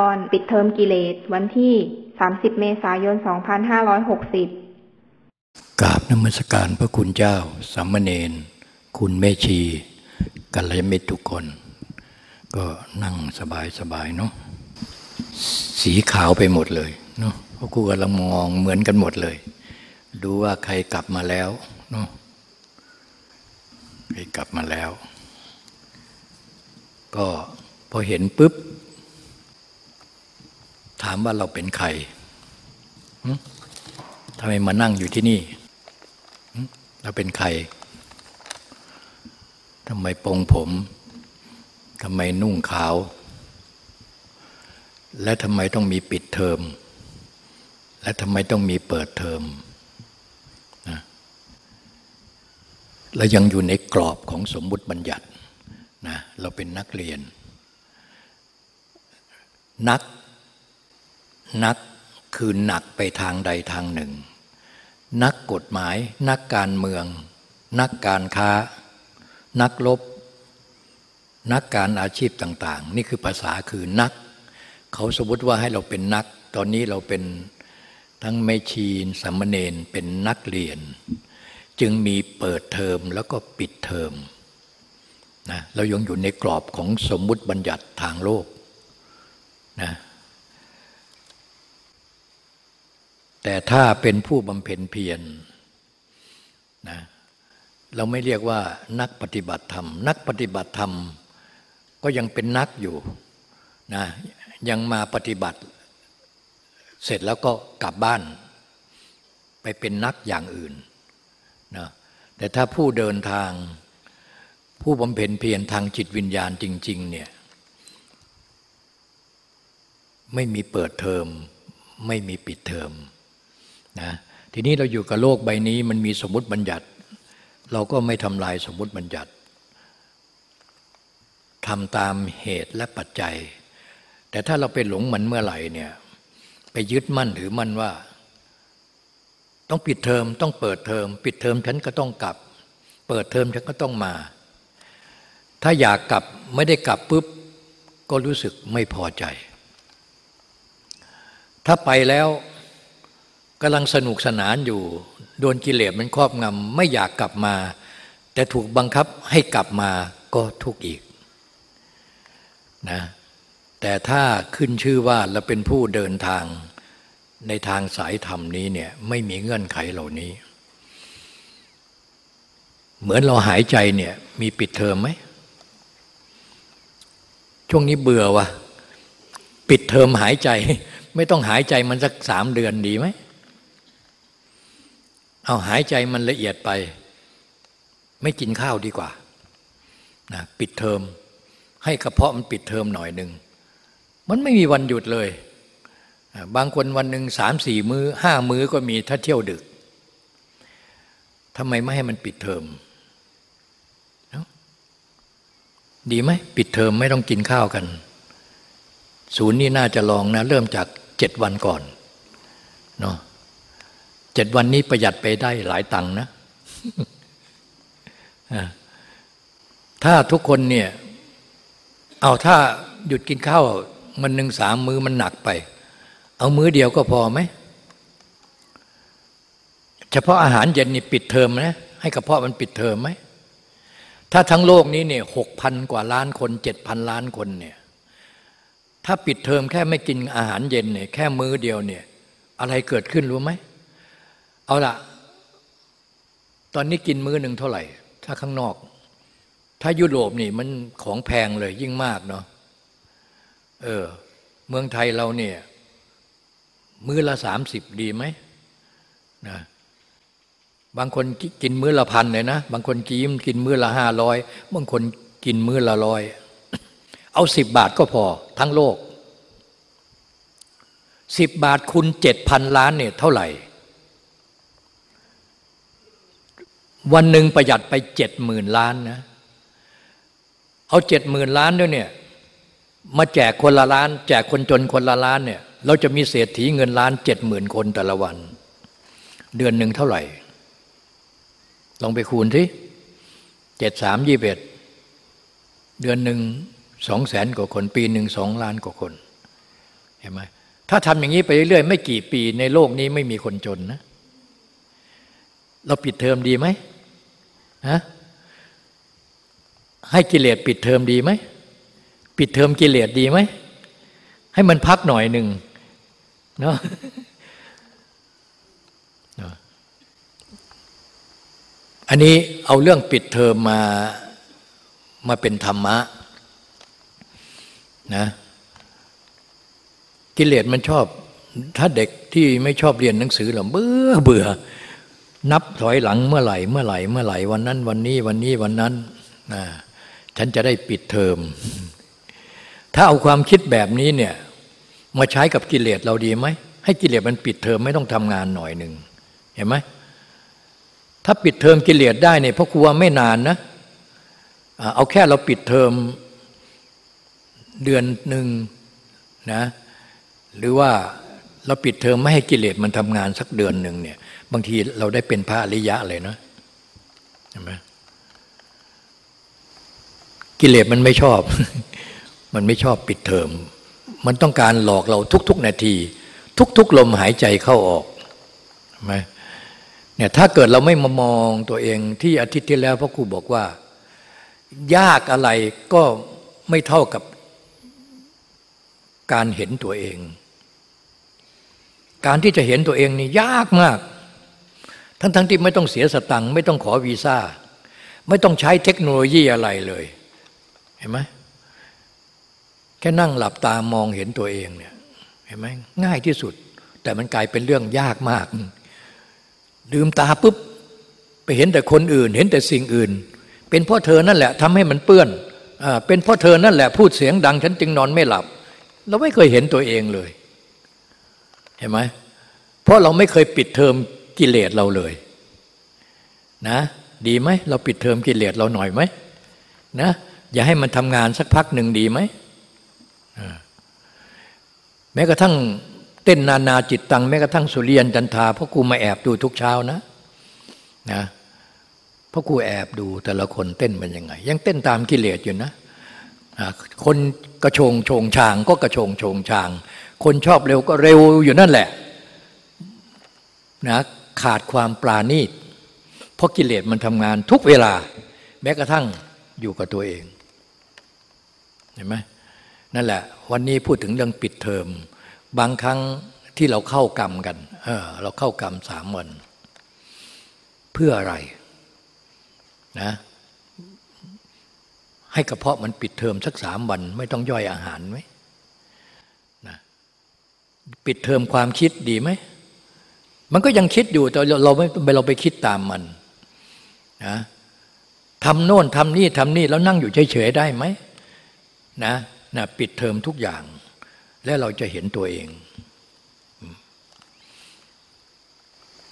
ตอนปิดเทอมกิเลสวันที่ 30 เมษายน 2560 กราบนมัสการพระคุณเจ้าสามเณรคุณแม่ชีกัลยาณมิตรทุกคน ก็นั่งสบายสบายๆเนาะสีขาวไปหมดเลยเนาะเพราะกูกำลังมองเหมือนกันหมดเลย ดูว่าใครกลับมาแล้วเนาะใครกลับมาแล้ว ก็พอเห็นปุ๊บ ถามว่าเราเป็นใครทำไมมานั่งอยู่ที่นี่ เราเป็นใครทำไมปรงผมทำไมนุ่งขาว และทำไมต้องมีปิดเทอม และทำไมต้องมีเปิดเทอมนะเรายังอยู่ในกรอบของสมมุติบัญญัตินะเราเป็นนักเรียน นัก นักคือหนักไปทางใดทางหนึ่ง นักกฎหมาย นักการเมือง นักการค้า นักลบ นักการอาชีพต่าง ๆ นี่คือภาษาคือนัก เขาสมมติว่าให้เราเป็นนัก ตอนนี้เราเป็นทั้งแม่ชีนสามเณรเป็นนักเรียน จึงมีเปิดเทอมแล้วก็ปิดเทอมนะเรายังอยู่ในกรอบของสมมุติบัญญัติทางโลกนะ แต่ถ้าเป็นผู้บำเพ็ญเพียรนะเราไม่เรียกว่านักปฏิบัติธรรม นักปฏิบัติธรรมก็ยังเป็นนักอยู่นะยังมาปฏิบัติ เสร็จแล้วก็กลับบ้าน ไปเป็นนักอย่างอื่นนะแต่ถ้าผู้เดินทางผู้บำเพ็ญเพียรทางจิตวิญญาณจริง ๆ เนี่ยไม่มีเปิดเทอม ไม่มีปิดเทอม นะทีนี้เราอยู่กับโลกใบนี้มันมีสมมติบัญญัติ เราก็ไม่ทำลายสมมติบัญญัติทำตามเหตุและปัจจัย แต่ถ้าเราไปหลงมันเมื่อไหร่เนี่ยไปยึดมั่นถือมั่นว่า ต้องปิดเทอมต้องเปิดเทอม ปิดเทอมฉันก็ต้องกลับ เปิดเทอมฉันก็ต้องมา ถ้าอยากกลับไม่ได้กลับปุ๊บก็รู้สึกไม่พอใจ ถ้าไปแล้ว กำลังสนุกสนานอยู่ โดนกิเลสมันครอบงำไม่อยากกลับมา แต่ถูกบังคับให้กลับมาก็ทุกข์อีกนะแต่ถ้าขึ้นชื่อว่าเราเป็นผู้เดินทางในทางสายธรรมนี้เนี่ยไม่มีเงื่อนไขเหล่านี้ เหมือนเราหายใจเนี่ยมีปิดเทอมไหมช่วงนี้เบื่อวะปิดเทอมหายใจ ไม่ต้องหายใจมันสักสามเดือนดีไหม เอาหายใจมันละเอียดไป ไม่กินข้าวดีกว่านะปิดเทอม ให้กระเพาะมันปิดเทอมหน่อยหนึ่งมันไม่มีวันหยุดเลย บางคนวันหนึ่งสามสี่มือ้อห้ามื้อก็มีถ้าเที่ยวดึกทำไมไม่ให้มันปิดเทอม ดีไหมปิดเทอมไม่ต้องกินข้าวกัน ศูนย์นี่น่าจะลองนะ เริ่มจากเจ็ดวันก่อนเนาะ เจ็ดวันนี้ประหยัดไปได้หลายตังค์นะ ถ้าทุกคนเนี่ย เอาถ้าหยุดกินข้าวมันหนึ่งสามมือมันหนักไป เอามื้อเดียวก็พอไหม เฉพาะอาหารเย็นนี่ปิดเทอมนะ ให้กระเพาะมันปิดเทอมไหม ถ้าทั้งโลกนี้เนี่ยหกพันกว่าล้านคนเจ็ดพันล้านคนเนี่ยถ้าปิดเทอมแค่ไม่กินอาหารเย็นเนี่ยแค่มื้อเดียวเนี่ย อะไรเกิดขึ้นรู้ไหม เอาละตอนนี้กินมื้อหนึ่งเท่าไหร่ ถ้าข้างนอก ถ้ายุโรปนี่มันของแพงเลยยิ่งมากเนาะเออ เมืองไทยเราเนี่ย มื้อละสามสิบดีไหมนะบางคนกินมื้อละพันเลยนะ บางคนกินกินมื้อละห้าร้อยบางคนกินมื้อละร้อยเอาสิบบาทก็พอ ทั้งโลกสิบบาทคุณเจ็ดพันล้านเนี่ยเท่าไหร่ วันหนึ่งประหยัดไปเจ็ดหมื่นล้านนะเอาเจ็ดหมื่นล้านด้วยเนี่ยมาแจกคนละล้าน แจกคนจนคนละล้านเนี่ยเราจะมีเศรษฐีเงินล้านเจ็ดหมื่นคนแต่ละวัน เดือนหนึ่งเท่าไหร่ ลองไปคูณที่เจ็ดสามยี่เอ็ดเดือนหนึ่งสองแสนกว่าคน ปีหนึ่งสองล้านกว่าคนเห็นไหมถ้าทำอย่างนี้ไปเรื่อยๆไม่กี่ปีในโลกนี้ไม่มีคนจนนะ เราปิดเทอมดีไหม ฮะให้กิเลสปิดเทอมดีไหม ปิดเทอมกิเลสดีไหม ให้มันพักหน่อยหนึ่งเนาะอันนี้เอาเรื่องปิดเทอมมามาเป็นธรรมะนะกิเลสมันชอบ ถ้าเด็กที่ไม่ชอบเรียนหนังสือหรอเบื่อเบื่อ นับถอยหลังเมื่อไหร่เมื่อไหร่เมื่อไหร่วันนั้น วันนี้วันนี้วันนั้นนะฉันจะได้ปิดเทอม ถ้าเอาความคิดแบบนี้เนี่ยมาใช้กับกิเลสเราดีไหมให้กิเลสมันปิดเทอมไม่ต้องทำงานหน่อยหนึ่งเห็นไหมถ้าปิดเทอมกิเลสได้เนี่ยพ่อครูว่าไม่นานนะเอาแค่เราปิดเทอมเดือนหนึ่งนะหรือว่าเราปิดเทอมไม่ให้กิเลสมันทำงานสักเดือนหนึ่งเนี่ย บางทีเราได้เป็นพระอริยะเลยนะเห็นไหมกิเลสมันไม่ชอบ มันไม่ชอบปิดเทอม มันต้องการหลอกเราทุก ๆ นาที ทุก ๆ ลมหายใจเข้าออกใช่ไหมเนี่ยถ้าเกิดเราไม่มามองตัวเองที่อาทิตย์ที่แล้วพ่อครูบอกว่า ยากอะไรก็ไม่เท่ากับการเห็นตัวเอง การที่จะเห็นตัวเองนี่ยากมาก ทั้งๆทที่ไม่ต้องเสียสตังค์ไม่ต้องขอวีซ่า ไม่ต้องใช้เทคโนโลยีอะไรเลย เห็นไหมแค่นั่งหลับตามองเห็นตัวเองเนี่ยเห็นไหมง่ายที่สุด แต่มันกลายเป็นเรื่องยากมากลืมตาปุ๊บไปเห็นแต่คนอื่น เห็นแต่สิ่งอื่น เป็นเพราะเธอนั่นแหละทำให้มันเปื้อนเป็นเพราะเธอนั่นแหละพูดเสียงดัง ฉันจึงนอนไม่หลับ เราไม่เคยเห็นตัวเองเลย เห็นไหมเพราะเราไม่เคยปิดเทอม กิเลสเราเลยนะดีไหมเราปิดเทอมกิเลสเราหน่อยไหมนะอย่าให้มันทำงานสักพักหนึ่งดีไหมแม้กระทั่งเต้นนานาจิตตังแม้กระทั่งสุเรียนจันทาพ่อครูมาแอบดูทุกเช้านะนะพ่อครูแอบดูแต่ละคนเต้นเป็นยังไง ยังเต้นตามกิเลสอยู่นะคนกระโชงชงชางก็กระโชงชงชาง คนชอบเร็วก็เร็วอยู่นั่นแหละนะ ขาดความปราณีตเพราะกิเลสมันทำงานทุกเวลา แม้กระทั่งอยู่กับตัวเองเห็นไหมนั่นแหละ วันนี้พูดถึงเรื่องปิดเทอม บางครั้งที่เราเข้ากรรมกันเออเราเข้ากรรมสามวัน เพื่ออะไรนะให้กระเพาะมันปิดเทอมสักสามวัน ไม่ต้องย่อยอาหารไหมนะปิดเทอมความคิดดีไหม มันก็ยังคิดอยู่แต่เราไม่เราไปคิดตามมันนะทำโน่นทำนี่ทำนี่แล้วนั่งอยู่เฉยๆได้ไหมนะนะปิดเทอมทุกอย่าง และเราจะเห็นตัวเอง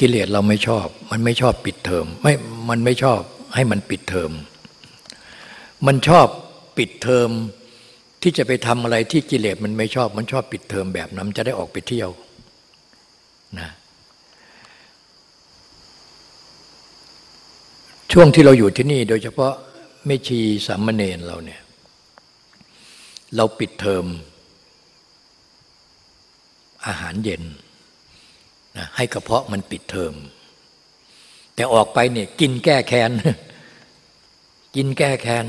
กิเลสเราไม่ชอบ มันไม่ชอบปิดเทอมไม่มันไม่ชอบให้มันปิดเทอม มันชอบปิดเทอมที่จะไปทำอะไรที่กิเลสมันไม่ชอบ มันชอบปิดเทอมแบบนั้นจะได้ออกไปเที่ยวนะ ช่วงที่เราอยู่ที่นี่โดยเฉพาะไม่ชีสามเณรเราเนี่ย เราปิดเทอม อาหารเย็นนะให้กระเพาะมันปิดเทอม แต่ออกไปเนี่ยกินแก้แค้น กินแก้แค้น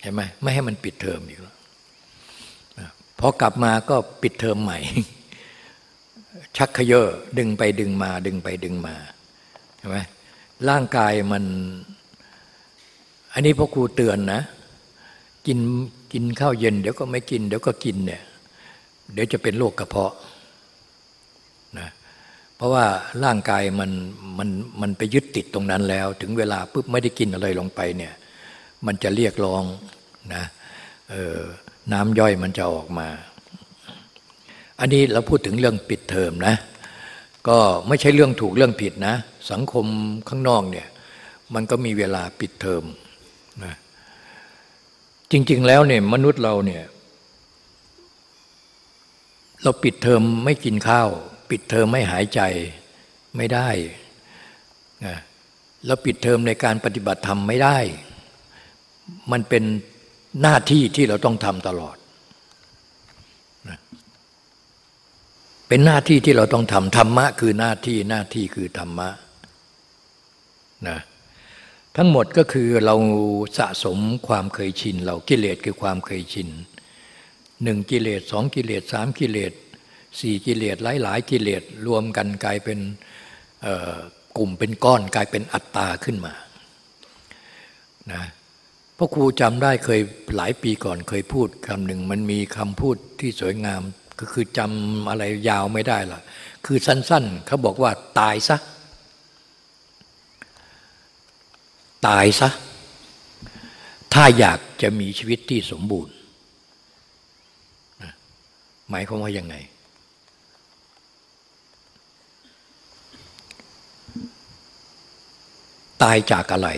เห็นไหมไม่ให้มันปิดเทอมอีกแล้วพอกลับมาก็ปิดเทอมใหม่ ชักขยเยอดึงไปดึงมา ดึงไปดึงมาเห็นไหม ร่างกายมัน อันนี้พ่อครูเตือนนะ กินกินข้าวเย็น เดี๋ยวก็ไม่กิน เดี๋ยวก็กินเนี่ย เดี๋ยวจะเป็นโรคกระเพาะนะเพราะว่าร่างกายมันมันมันไปยึดติดตรงนั้นแล้ว ถึงเวลาปุ๊บไม่ได้กินอะไรลงไปเนี่ย มันจะเรียกร้องนะน้ำย่อยมันจะออกมา อันนี้เราพูดถึงเรื่องปิดเทอมนะ ก็ไม่ใช่เรื่องถูกเรื่องผิดนะ สังคมข้างนอกเนี่ยมันก็มีเวลาปิดเทอมนะจริง ๆ แล้วเนี่ยมนุษย์เราเนี่ยเราปิดเทอมไม่กินข้าว ปิดเทอมไม่หายใจไม่ได้นะเราปิดเทอมในการปฏิบัติธรรมไม่ได้ มันเป็นหน้าที่ที่เราต้องทำตลอดนะ เป็นหน้าที่ที่เราต้องทำธรรมะคือหน้าที่หน้าที่คือธรรมะนะทั้งหมดก็คือเราสะสมความเคยชิน เรากิเลสคือความเคยชินหนึ่งกิเลสสองกิเลสสามกิเลสสี่กิเลสหลายหลายกิเลสรวมกันกลายเป็นกลุ่มเป็นก้อนกลายเป็นอัตตาขึ้นมานะพ่อครูจำได้เคยหลายปีก่อนเคยพูดคำหนึ่งมันมีคำพูดที่สวยงาม ก็คือจำอะไรยาวไม่ได้ละคือสั้นๆเขาบอกว่าตายซะ ตายซะ ถ้าอยากจะมีชีวิตที่สมบูรณ์ หมายความว่ายังไง ตายจากอะไร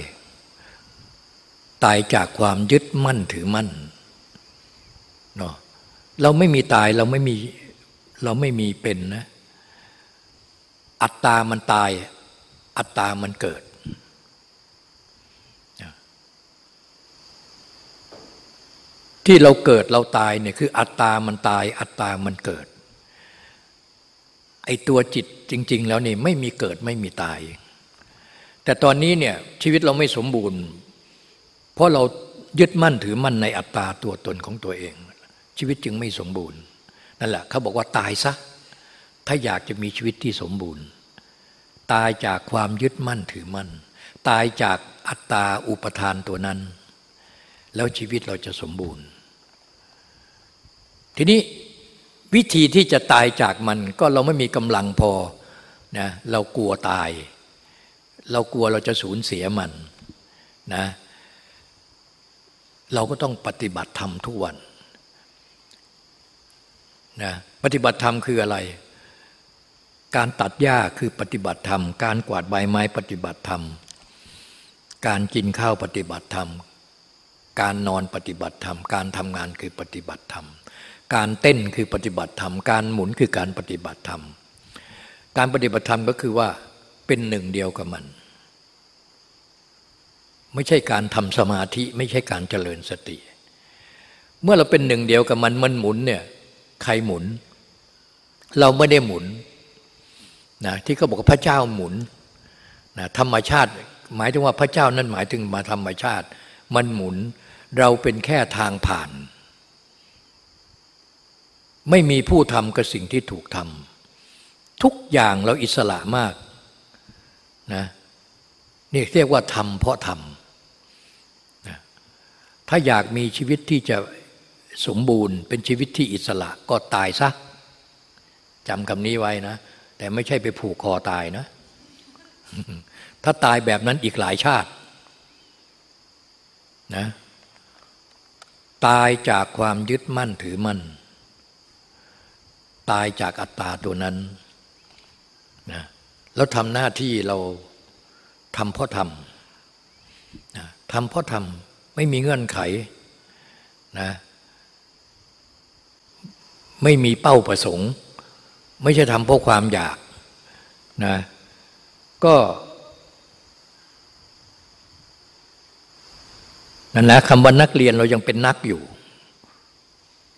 ตายจากความยึดมั่นถือมั่นเนาะ เราไม่มีตายเราไม่มีเราไม่มีเป็นนะ อัตตามันตาย อัตตามันเกิด ที่เราเกิดเราตายเนี่ยคืออัตตามันตาย อัตตามันเกิด ไอตัวจิตจริง ๆ แล้วนี่ไม่มีเกิดไม่มีตาย แต่ตอนนี้เนี่ยชีวิตเราไม่สมบูรณ์ เพราะเรายึดมั่นถือมั่นในอัตตาตัวตนของตัวเอง ชีวิตจึงไม่สมบูรณ์ นั่นแหละเขาบอกว่าตายซะ ถ้าอยากจะมีชีวิตที่สมบูรณ์ ตายจากความยึดมั่นถือมั่น ตายจากอัตตาอุปทานตัวนั้น แล้วชีวิตเราจะสมบูรณ์ ทีนี้วิธีที่จะตายจากมันก็เราไม่มีกำลังพอนะเรากลัวตาย เรากลัวเราจะสูญเสียมันนะเราก็ต้องปฏิบัติธรรมทุกวัน นะปฏิบัติธรรมคืออะไร การตัดหญ้าคือปฏิบัติธรรม การกวาดใบไม้ปฏิบัติธรรม การกินข้าวปฏิบัติธรรม การนอนปฏิบัติธรรม การทำงานคือปฏิบัติธรรม การเต้นคือปฏิบัติธรรม การหมุนคือการปฏิบัติธรรม การปฏิบัติธรรมก็คือว่าเป็นหนึ่งเดียวกับมัน ไม่ใช่การทำสมาธิไม่ใช่การเจริญสติ เมื่อเราเป็นหนึ่งเดียวกับมันมันหมุนเนี่ย ใครหมุน เราไม่ได้หมุนนะที่เขาบอกพระเจ้าหมุนนะธรรมชาติ หมายถึงว่าพระเจ้านั้นหมายถึงมาธรรมชาติ มันหมุน เราเป็นแค่ทางผ่าน ไม่มีผู้ทำกับสิ่งที่ถูกทำทุกอย่างเราอิสระมากนะนี่เรียกว่าทำเพราะทำนะถ้าอยากมีชีวิตที่จะ สมบูรณ์เป็นชีวิตที่อิสระก็ตายซะจำคำนี้ไว้นะ แต่ไม่ใช่ไปผูกคอตายนะ ถ้าตายแบบนั้นอีกหลายชาตินะตายจากความยึดมั่นถือมั่น ตายจากอัตตาตัวนั้นนะแล้วทำหน้าที่เราทำเพราะทำนะทำเพราะทำไม่มีเงื่อนไขนะ ไม่มีเป้าประสงค์ ไม่ใช่ทำเพราะความอยากนะก็นั่นแหละคำว่านักเรียนเรายังเป็นนักอยู่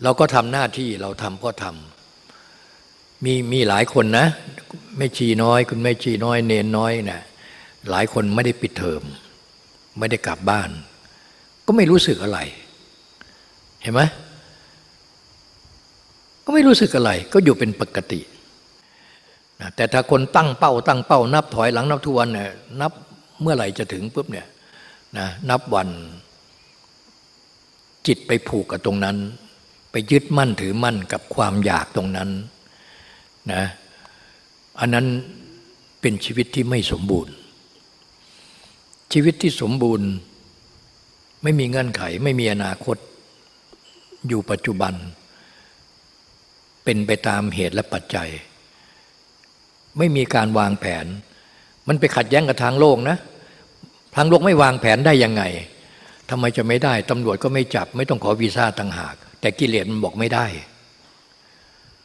เราก็ทำหน้าที่เราทำเพราะทำมีมีหลายคนนะแม่ชีน้อย คุณแม่ชีน้อยเนนน้อยนะ่ะหลายคนไม่ได้ปิดเทอม ไม่ได้กลับบ้าน ก็ไม่รู้สึกอะไร เห็นไหม ก็ไม่รู้สึกอะไร ก็อยู่เป็นปกตินะแต่ถ้าคนตั้งเป้า ตั้งเป้า นับถอยหลังนับทุกวันเนี่ยนับเมื่อไหร่จะถึงปุ๊บเนี่ยนะนับวันจิตไปผูกกับตรงนั้น ไปยึดมั่นถือมั่นกับความอยากตรงนั้นนะอันนั้นเป็นชีวิตที่ไม่สมบูรณ์ ชีวิตที่สมบูรณ์ ไม่มีเงื่อนไข ไม่มีอนาคต อยู่ปัจจุบัน เป็นไปตามเหตุและปัจจัย ไม่มีการวางแผน มันไปขัดแย้งกับทางโลกนะ ทางโลกไม่วางแผนได้ยังไงทำไมจะไม่ได้ตำรวจก็ไม่จับ ไม่ต้องขอวีซ่าต่างหาก แต่กิเลสมันบอกไม่ได้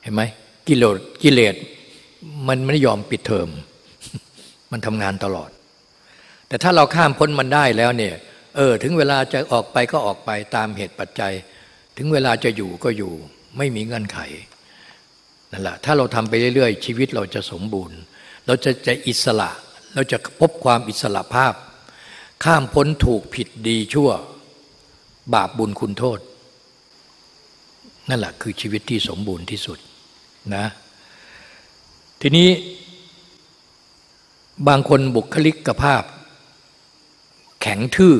เห็นไหมกิเลสกิเลสมันไม่ยอมปิดเทอม มันทำงานตลอด แต่ถ้าเราข้ามพ้นมันได้แล้วเนี่ยเออถึงเวลาจะออกไปก็ออกไปตามเหตุปัจจัย ถึงเวลาจะอยู่ก็อยู่ ไม่มีเงื่อนไข นั่นแหละถ้าเราทำไปเรื่อยๆ ชีวิตเราจะสมบูรณ์ เราจะจะอิสระ เราจะพบความอิสระภาพ ข้ามพ้นถูกผิดดีชั่ว บาปบุญคุณโทษ นั่นแหละคือชีวิตที่สมบูรณ์ที่สุดนะทีนี้บางคนบุคลิกภาพ แข็งทื่อ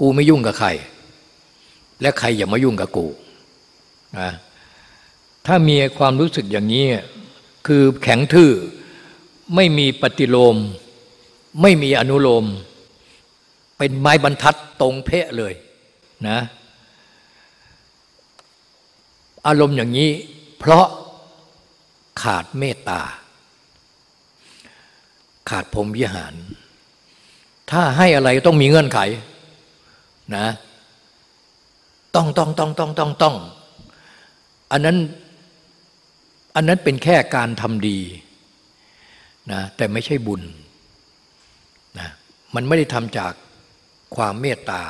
กูไม่ยุ่งกับใคร และใครอย่ามายุ่งกับกูนะ ถ้ามีความรู้สึกอย่างนี้ คือแข็งทื่อไม่มีปฏิโลม ไม่มีอนุโลม เป็นไม้บรรทัดตรงเพะเลยนะอารมณ์อย่างนี้ เพราะขาดเมตตา ขาดพรมวิหาร ถ้าให้อะไรต้องมีเงื่อนไขนะต้องต้องต้องต้องต้องต้อง อันนั้น อันนั้นเป็นแค่การทำดีนะแต่ไม่ใช่บุญนะมันไม่ได้ทำจากความเมตตา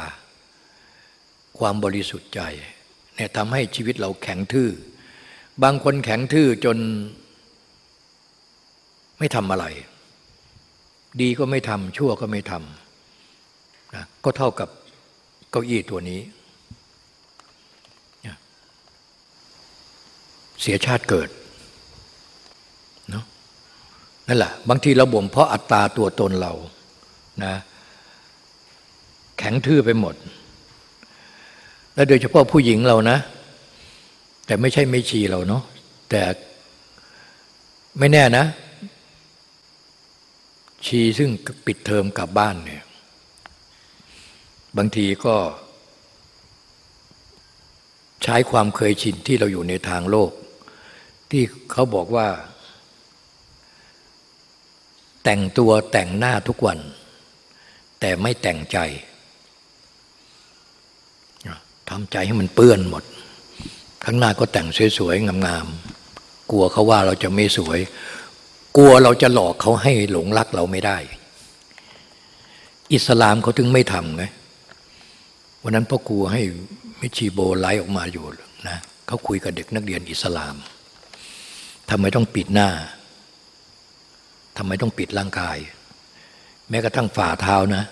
ความบริสุทธิ์ใจเนี่ยทำให้ชีวิตเราแข็งทื่อ บางคนแข็งทื่อจนไม่ทำอะไร ดีก็ไม่ทำชั่วก็ไม่ทำนะก็เท่ากับเก้าอี้ตัวนี้ เสียชาติเกิด นั่นแหละบางทีเราบ่มเพราะอัตตาตัวตนเรานะแข็งทื่อไปหมด และโดยเฉพาะผู้หญิงเรานะ แต่ไม่ใช่ไม่ชีเราเนาะแต่ไม่แน่นะ ชีซึ่งปิดเทอมกลับบ้านเนี่ยบางทีก็ ใช้ความเคยชินที่เราอยู่ในทางโลก ที่เขาบอกว่า แต่งตัวแต่งหน้าทุกวัน แต่ไม่แต่งใจทำใจให้มันเปื้อนหมด ข้างหน้าก็แต่งสวยๆงามๆกลัวเขาว่าเราจะไม่สวย กลัวเราจะหลอกเขาให้หลงรักเราไม่ได้ อิสลามเขาถึงไม่ทำไงวันนั้นพ่อครูให้มิชีโบไลออกมาอยู่นะเขาคุยกับเด็กนักเรียนอิสลามทำไมต้องปิดหน้า ทำไมต้องปิดร่างกาย แม้กระทั่งฝ่าเท้านะ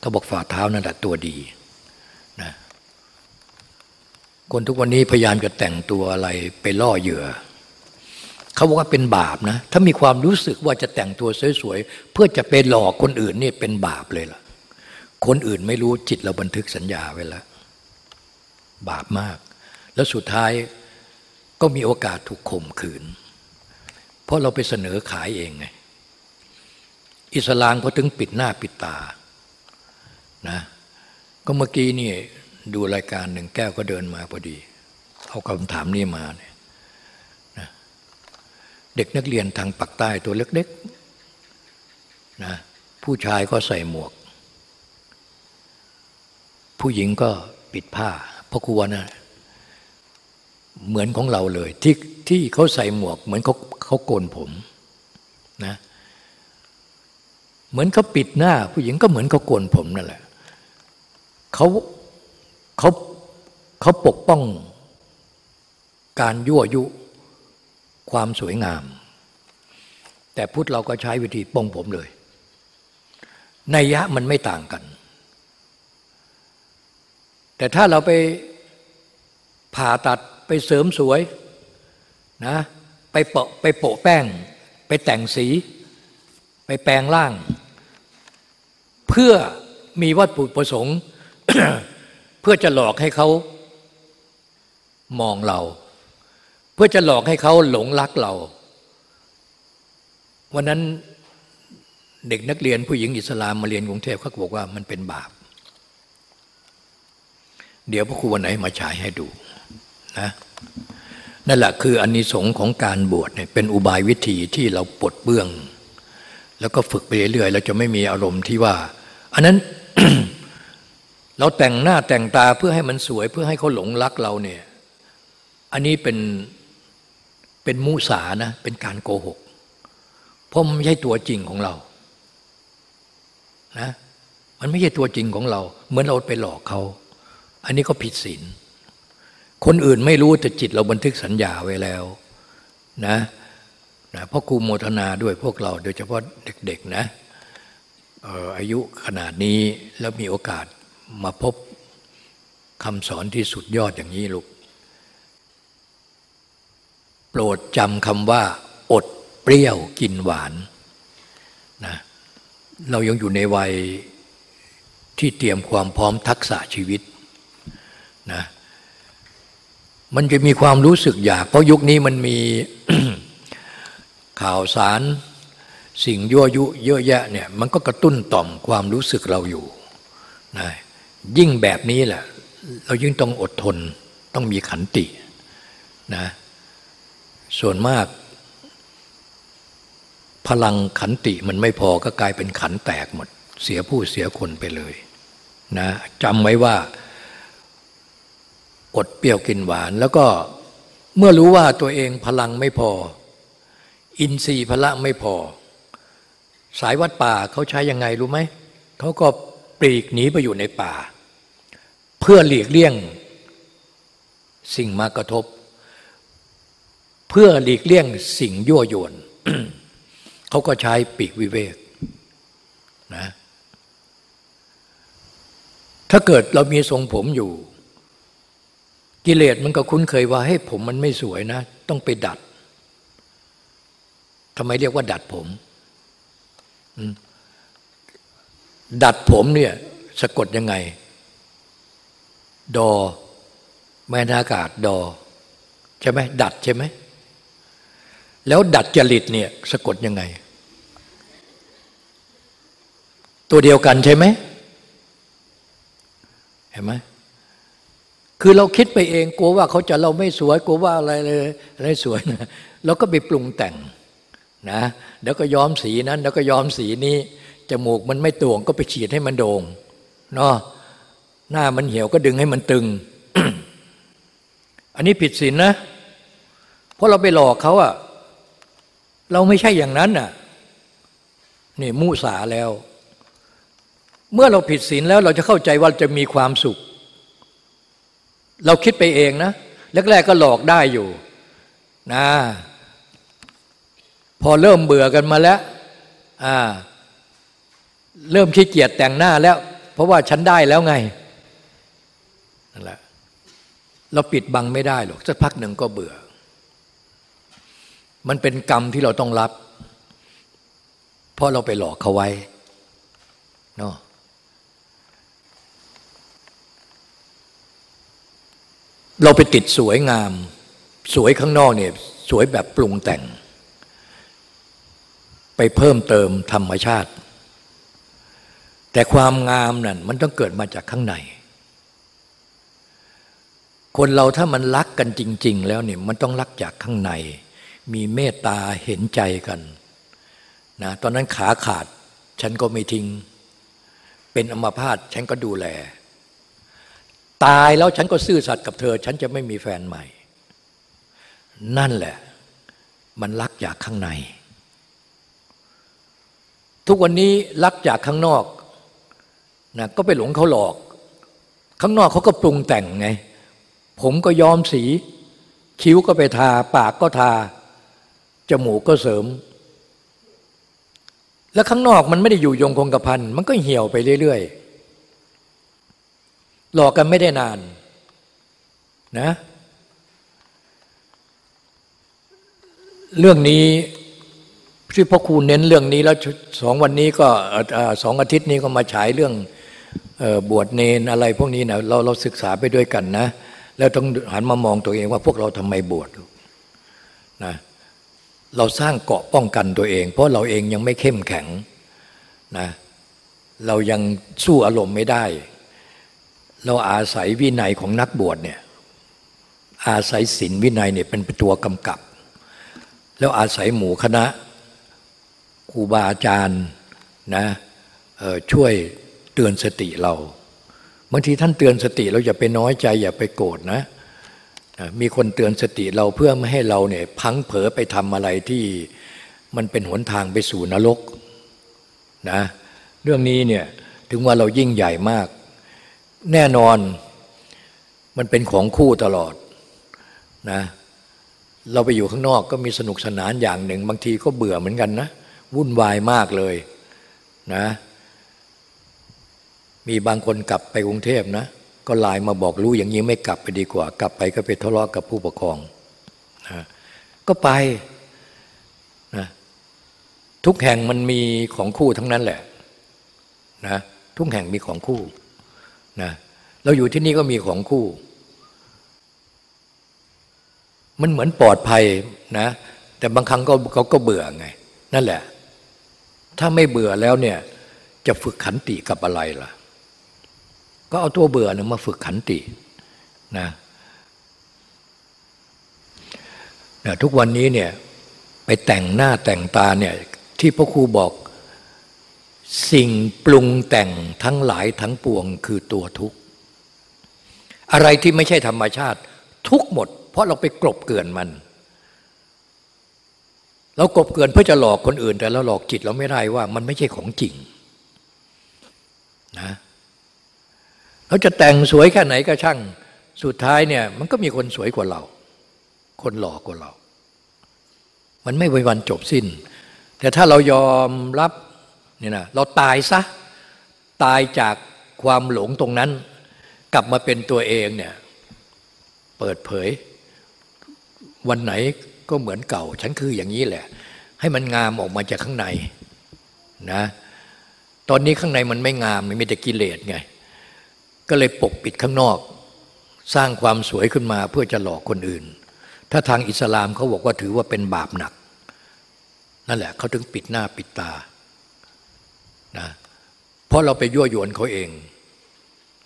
เขาบอกฝ่าเท้านั่นแหละตัวดีนะคนทุกวันนี้พยายามจะแต่งตัวอะไรไปล่อเหยื่อเขาบอกว่าเป็นบาปนะ ถ้ามีความรู้สึกว่าจะแต่งตัวสวยๆเพื่อจะไปหลอกคนอื่นนี่เป็นบาปเลยล่ะ คนอื่นไม่รู้จิตเราบันทึกสัญญาไว้แล้ว บาปมาก แล้วสุดท้ายก็มีโอกาสถูกข่มขืน เพราะเราไปเสนอขายเองไง อิสลามเขาถึงปิดหน้าปิดตานะก็เมื่อกี้นี่ดูรายการหนึ่งแก้วก็เดินมาพอดี เอาคำถามนี้มาเนี่ยนะเด็กนักเรียนทางปักใต้ตัวเล็กๆนะผู้ชายก็ใส่หมวก ผู้หญิงก็ปิดผ้าเพราะกลัวนะเหมือนของเราเลย ที่ที่เขาใส่หมวก เหมือนเขาเขาโกนผมนะ เหมือนเขาปิดหน้า ผู้หญิงก็เหมือนเขาโกนผมนั่นแหละเขาเขาเขาปกป้องการยั่วยุความสวยงาม แต่พุทธเราก็ใช้วิธีป้องผมเลยนัยยะมันไม่ต่างกัน แต่ถ้าเราไปผ่าตัดไปเสริมสวยนะไปโปะไปโปะแป้ง ไปแต่งสี ไปแปลงร่าง เพื่อมีวัตถุประสงค์ เพื่อจะหลอกให้เขามองเรา เพื่อจะหลอกให้เขาหลงรักเรา วันนั้นเด็กนักเรียนผู้หญิงอิสลามมาเรียนกรุงเทพเขาบอกว่ามันเป็นบาป เดี๋ยวพระครูวันไหนมาฉายให้ดูนะนั่นแหละคืออนนิสงส์ของการบวชเนี่ยเป็นอุบายวิธีที่เราปลดเบื้อง แล้วก็ฝึกไปเรื่อยๆเราจะไม่มีอารมณ์ที่ว่า อันนั้น เราแต่งหน้าแต่งตาเพื่อให้มันสวย เพื่อให้เขาหลงรักเราเนี่ย อันนี้เป็นเป็นมุสานะ เป็นการโกหก เพราะมันไม่ใช่ตัวจริงของเรา นะ มันไม่ใช่ตัวจริงของเรา เหมือนเราไปหลอกเขา อันนี้ก็ผิดศีลคนอื่นไม่รู้แต่จิตเราบันทึกสัญญาไว้แล้ว นะ นะพ่อครูโมทนาด้วยพวกเราโดยเฉพาะเด็กๆนะอายุขนาดนี้แล้วมีโอกาสมาพบคำสอนที่สุดยอดอย่างนี้ลูก โปรดจำคำว่า อดเปรี้ยวกินหวานนะเรายังอยู่ในวัยที่เตรียมความพร้อมทักษะชีวิตนะมันจะมีความรู้สึกอยาก เพราะยุคนี้มันมี ข่าวสารสิ่งยั่วยุเยอะแยะเนี่ยมันก็กระตุ้นต่อมความรู้สึกเราอยู่นะยิ่งแบบนี้แหละเรายิ่งต้องอดทนต้องมีขันตินะส่วนมาก พลังขันติมันไม่พอก็กลายเป็นขันแตกหมด เสียผู้เสียคนไปเลยนะจำไว้ว่า อดเปรี้ยวกินหวาน แล้วก็เมื่อรู้ว่าตัวเองพลังไม่พอ อินทรีย์พละไม่พอ สายวัดป่าเขาใช้ยังไงรู้ไหมเขาก็ปลีกหนีไปอยู่ในป่า เพื่อหลีกเลี่ยงสิ่งมากระทบ เพื่อหลีกเลี่ยงสิ่งยั่วยวนเขาก็ใช้ปีกวิเวกนะถ้าเกิดเรามีทรงผมอยู่ กิเลสมันก็คุ้นเคยว่าให้ผมมันไม่สวยนะ ต้องไปดัด ทำไมเรียกว่า ดัดผม ดัดผมเนี่ยสะกดยังไง ดอแม่นากาศดอ ใช่ไหมดัดใช่ไหม แล้วดัดจริตเนี่ยสะกดยังไง ตัวเดียวกันใช่ไหมเห็นไหมคือเราคิดไปเองกลัวว่าเขาจะเราไม่สวยกลัวว่าอะไรเลยอะไรสวยนะเราก็ไปปรุงแต่ง นะเดี๋ยวก็ย้อมสีนั้นเดี๋ยวก็ย้อมสีนี้จมูกมันไม่ตวงก็ไปฉีดให้มันโดง่งเนาะหน้ามันเหี่ยวก็ดึงให้มันตึง อันนี้ผิดศีลนะ เพราะเราไปหลอกเขาอะเราไม่ใช่อย่างนั้นน่ะนี่มุสาแล้ว เมื่อเราผิดศีลแล้วเราจะเข้าใจว่าจะมีความสุข เราคิดไปเองนะแรกๆก็หลอกได้อยู่นะ พอเริ่มเบื่อกันมาแล้วอ่าเริ่มขี้เกียจแต่งหน้าแล้ว เพราะว่าฉันได้แล้วไงนั่นแหละเราปิดบังไม่ได้หรอกสักพักหนึ่งก็เบื่อ มันเป็นกรรมที่เราต้องรับ เพราะเราไปหลอกเขาไว้เนาะเราไปติดสวยงาม สวยข้างนอกเนี่ยสวยแบบปรุงแต่ง ไปเพิ่มเติมธรรมชาติ แต่ความงามนั่นมันต้องเกิดมาจากข้างใน คนเราถ้ามันรักกันจริง ๆ แล้วเนี่ยมันต้องรักจากข้างใน มีเมตตาเห็นใจกันนะตอนนั้นขาขาดฉันก็ไม่ทิ้ง เป็นอมาพาตฉันก็ดูแล ตายแล้วฉันก็ซื่อสัตย์กับเธอ ฉันจะไม่มีแฟนใหม่ นั่นแหละ มันรักจากข้างใน ทุกวันนี้รักจากข้างนอกนะก็ไปหลงเขาหลอก ข้างนอกเขาก็ปรุงแต่งไง ผมก็ย้อมสี คิ้วก็ไปทา ปากก็ทา จมูกก็เสริม แล้วข้างนอกมันไม่ได้อยู่ยงคงกระพันมันก็เหี่ยวไปเรื่อยๆ หลอกกันไม่ได้นานนะ เรื่องนี้ ที่พ่อครูเน้นเรื่องนี้แล้วสองวันนี้ก็สองอาทิตย์นี้ก็มาฉายเรื่องบวชเนนอะไรพวกนี้นะเราเราศึกษาไปด้วยกันนะ แล้วต้องหันมามองตัวเองว่าพวกเราทำไมบวชนะเราสร้างเกาะป้องกันตัวเอง เพราะเราเองยังไม่เข้มแข็งนะเรายังสู้อารมณ์ไม่ได้ เราอาศัยวินัยของนักบวชเนี่ยอาศัยศีลวินัยเนี่ยเป็นตัวกำกับ แล้วอาศัยหมู่คณะ ครูบาอาจารย์นะช่วยเตือนสติเราบางทีท่านเตือนสติเราอย่าไปน้อยใจอย่าไปโกรธนะมีคนเตือนสติเราเพื่อไม่ให้เราเนี่ยพังเผลอไปทำอะไรที่มันเป็นหนทางไปสู่นรกนะเรื่องนี้เนี่ยถึงว่าเรายิ่งใหญ่มาก แน่นอนมันเป็นของคู่ตลอดนะเราไปอยู่ข้างนอกก็มีสนุกสนานอย่างหนึ่ง บางทีก็เบื่อเหมือนกันนะ วุ่นวายมากเลยนะ มีบางคนกลับไปกรุงเทพนะ ก็ไลน์มาบอกรู้อย่างนี้ไม่กลับไปดีกว่า กลับไปก็ไปทะเลาะกับผู้ปกครองนะก็ไปนะทุกแห่งมันมีของคู่ทั้งนั้นแหละนะทุกแห่งมีของคู่นะเราอยู่ที่นี่ก็มีของคู่ มันเหมือนปลอดภัยนะ แต่บางครั้งก็เขาก็เบื่อไง นั่นแหละ ถ้าไม่เบื่อแล้วเนี่ยจะฝึกขันติกับอะไรล่ะ ก็เอาตัวเบื่อเนี่ยมาฝึกขันตินะนะทุกวันนี้เนี่ยไปแต่งหน้าแต่งตาเนี่ยที่พ่อครูบอกสิ่งปรุงแต่งทั้งหลายทั้งปวงคือตัวทุกข์ อะไรที่ไม่ใช่ธรรมชาติทุกหมด เพราะเราไปกลบเกลื่อนมัน เรากบเกลื่อนเพื่อจะหลอกคนอื่น แต่เราหลอกจิตเราไม่ได้ว่ามันไม่ใช่ของจริงนะเราจะแต่งสวยแค่ไหนก็ช่าง สุดท้ายเนี่ยมันก็มีคนสวยกว่าเรา คนหลอกกว่าเรา มันไม่ไว้วันจบสิ้น แต่ถ้าเรายอมรับเนี่ยนะเราตายซะ ตายจากความหลงตรงนั้น กลับมาเป็นตัวเองเนี่ยเปิดเผย วันไหน ก็เหมือนเก่า ฉันคืออย่างนี้แหละ ให้มันงามออกมาจากข้างในนะ ตอนนี้ข้างในมันไม่งามมันมีแต่กิเลสไง ก็เลยปกปิดข้างนอก สร้างความสวยขึ้นมาเพื่อจะหลอกคนอื่น ถ้าทางอิสลามเขาบอกว่าถือว่าเป็นบาปหนัก นั่นแหละเขาถึงปิดหน้าปิดตานะเพราะเราไปยั่วยวนเขาเอง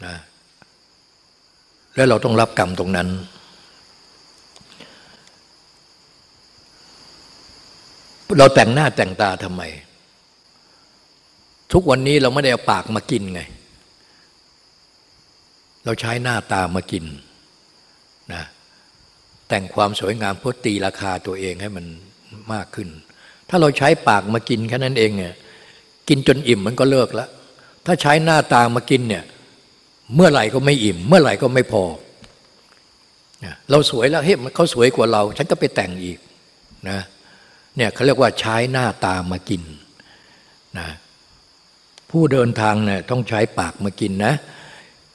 นะแล้วเราต้องรับกรรมตรงนั้น เราแต่งหน้าแต่งตาทำไม ทุกวันนี้เราไม่ได้เอาปากมากินไง เราใช้หน้าตามากินนะแต่งความสวยงามเพื่อตีราคาตัวเองให้มันมากขึ้น ถ้าเราใช้ปากมากินแค่นั้นเองเนี่ยกินจนอิ่มมันก็เลิกแล้วถ้าใช้หน้าตามากินเนี่ยเมื่อไหร่ก็ไม่อิ่ม เมื่อไหร่ก็ไม่พอ เราสวยแล้วเฮ้ยเขาสวยกว่าเรา ฉันก็ไปแต่งอีกนะ เนี่ยเขาเรียกว่าใช้หน้าตามากินนะผู้เดินทางเนี่ยต้องใช้ปากมากินนะ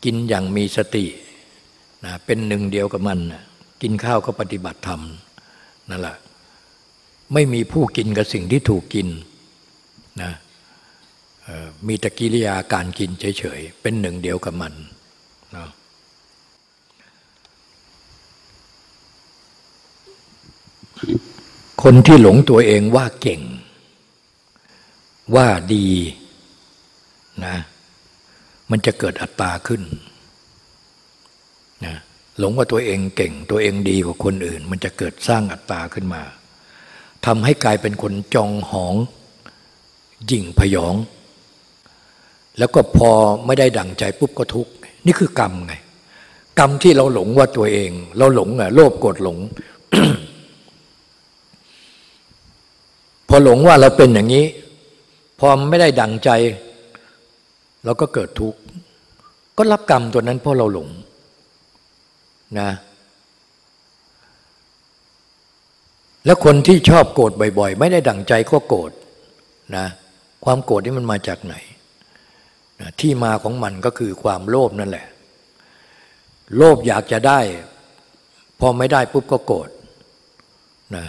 กินอย่างมีสตินะเป็นหนึ่งเดียวกับมันนะกินข้าวก็ปฏิบัติธรรมนั่นแหละไม่มีผู้กินกับสิ่งที่ถูกกินนะมีตะกิริยาการกินเฉยๆ เป็นหนึ่งเดียวกับมันนะ คนที่หลงตัวเองว่าเก่ง ว่าดีนะมันจะเกิดอัตตาขึ้นนะหลงว่าตัวเองเก่ง ตัวเองดีกว่าคนอื่น มันจะเกิดสร้างอัตตาขึ้นมาทำให้กลายเป็นคนจองหองยิ่งพยอง แล้วก็พอไม่ได้ดั่งใจปุ๊บก็ทุกข์นี่คือกรรมไง กรรมที่เราหลงว่าตัวเอง เราหลงอะโลภโกรธหลง พอหลงว่าเราเป็นอย่างนี้ พอไม่ได้ดั่งใจ เราก็เกิดทุกข์ก็รับกรรมตัวนั้นเพราะเราหลงนะแล้วคนที่ชอบโกรธบ่อย ๆ ไม่ได้ดั่งใจก็โกรธนะความโกรธนี่มันมาจากไหนที่มาของมันก็คือความโลภนั่นแหละ โลภอยากจะได้ พอไม่ได้ปุ๊บก็โกรธนะ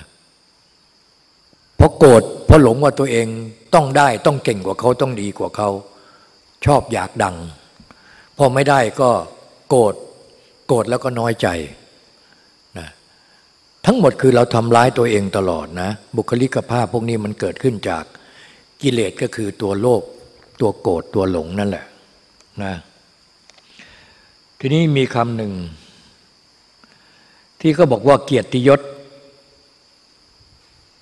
เพราะโกรธเพราะหลงว่าตัวเองต้องได้ต้องเก่งกว่าเขาต้องดีกว่าเขา ชอบอยากดัง พอไม่ได้ก็โกรธโกรธแล้วก็น้อยใจนะทั้งหมดคือเราทำร้ายตัวเองตลอดนะ บุคลิกภาพพวกนี้มันเกิดขึ้นจากกิเลสก็คือตัวโลภตัวโกรธตัวหลงนั่นแหละนะทีนี้มีคำหนึ่ง ที่ก็บอกว่าเกียรติยศ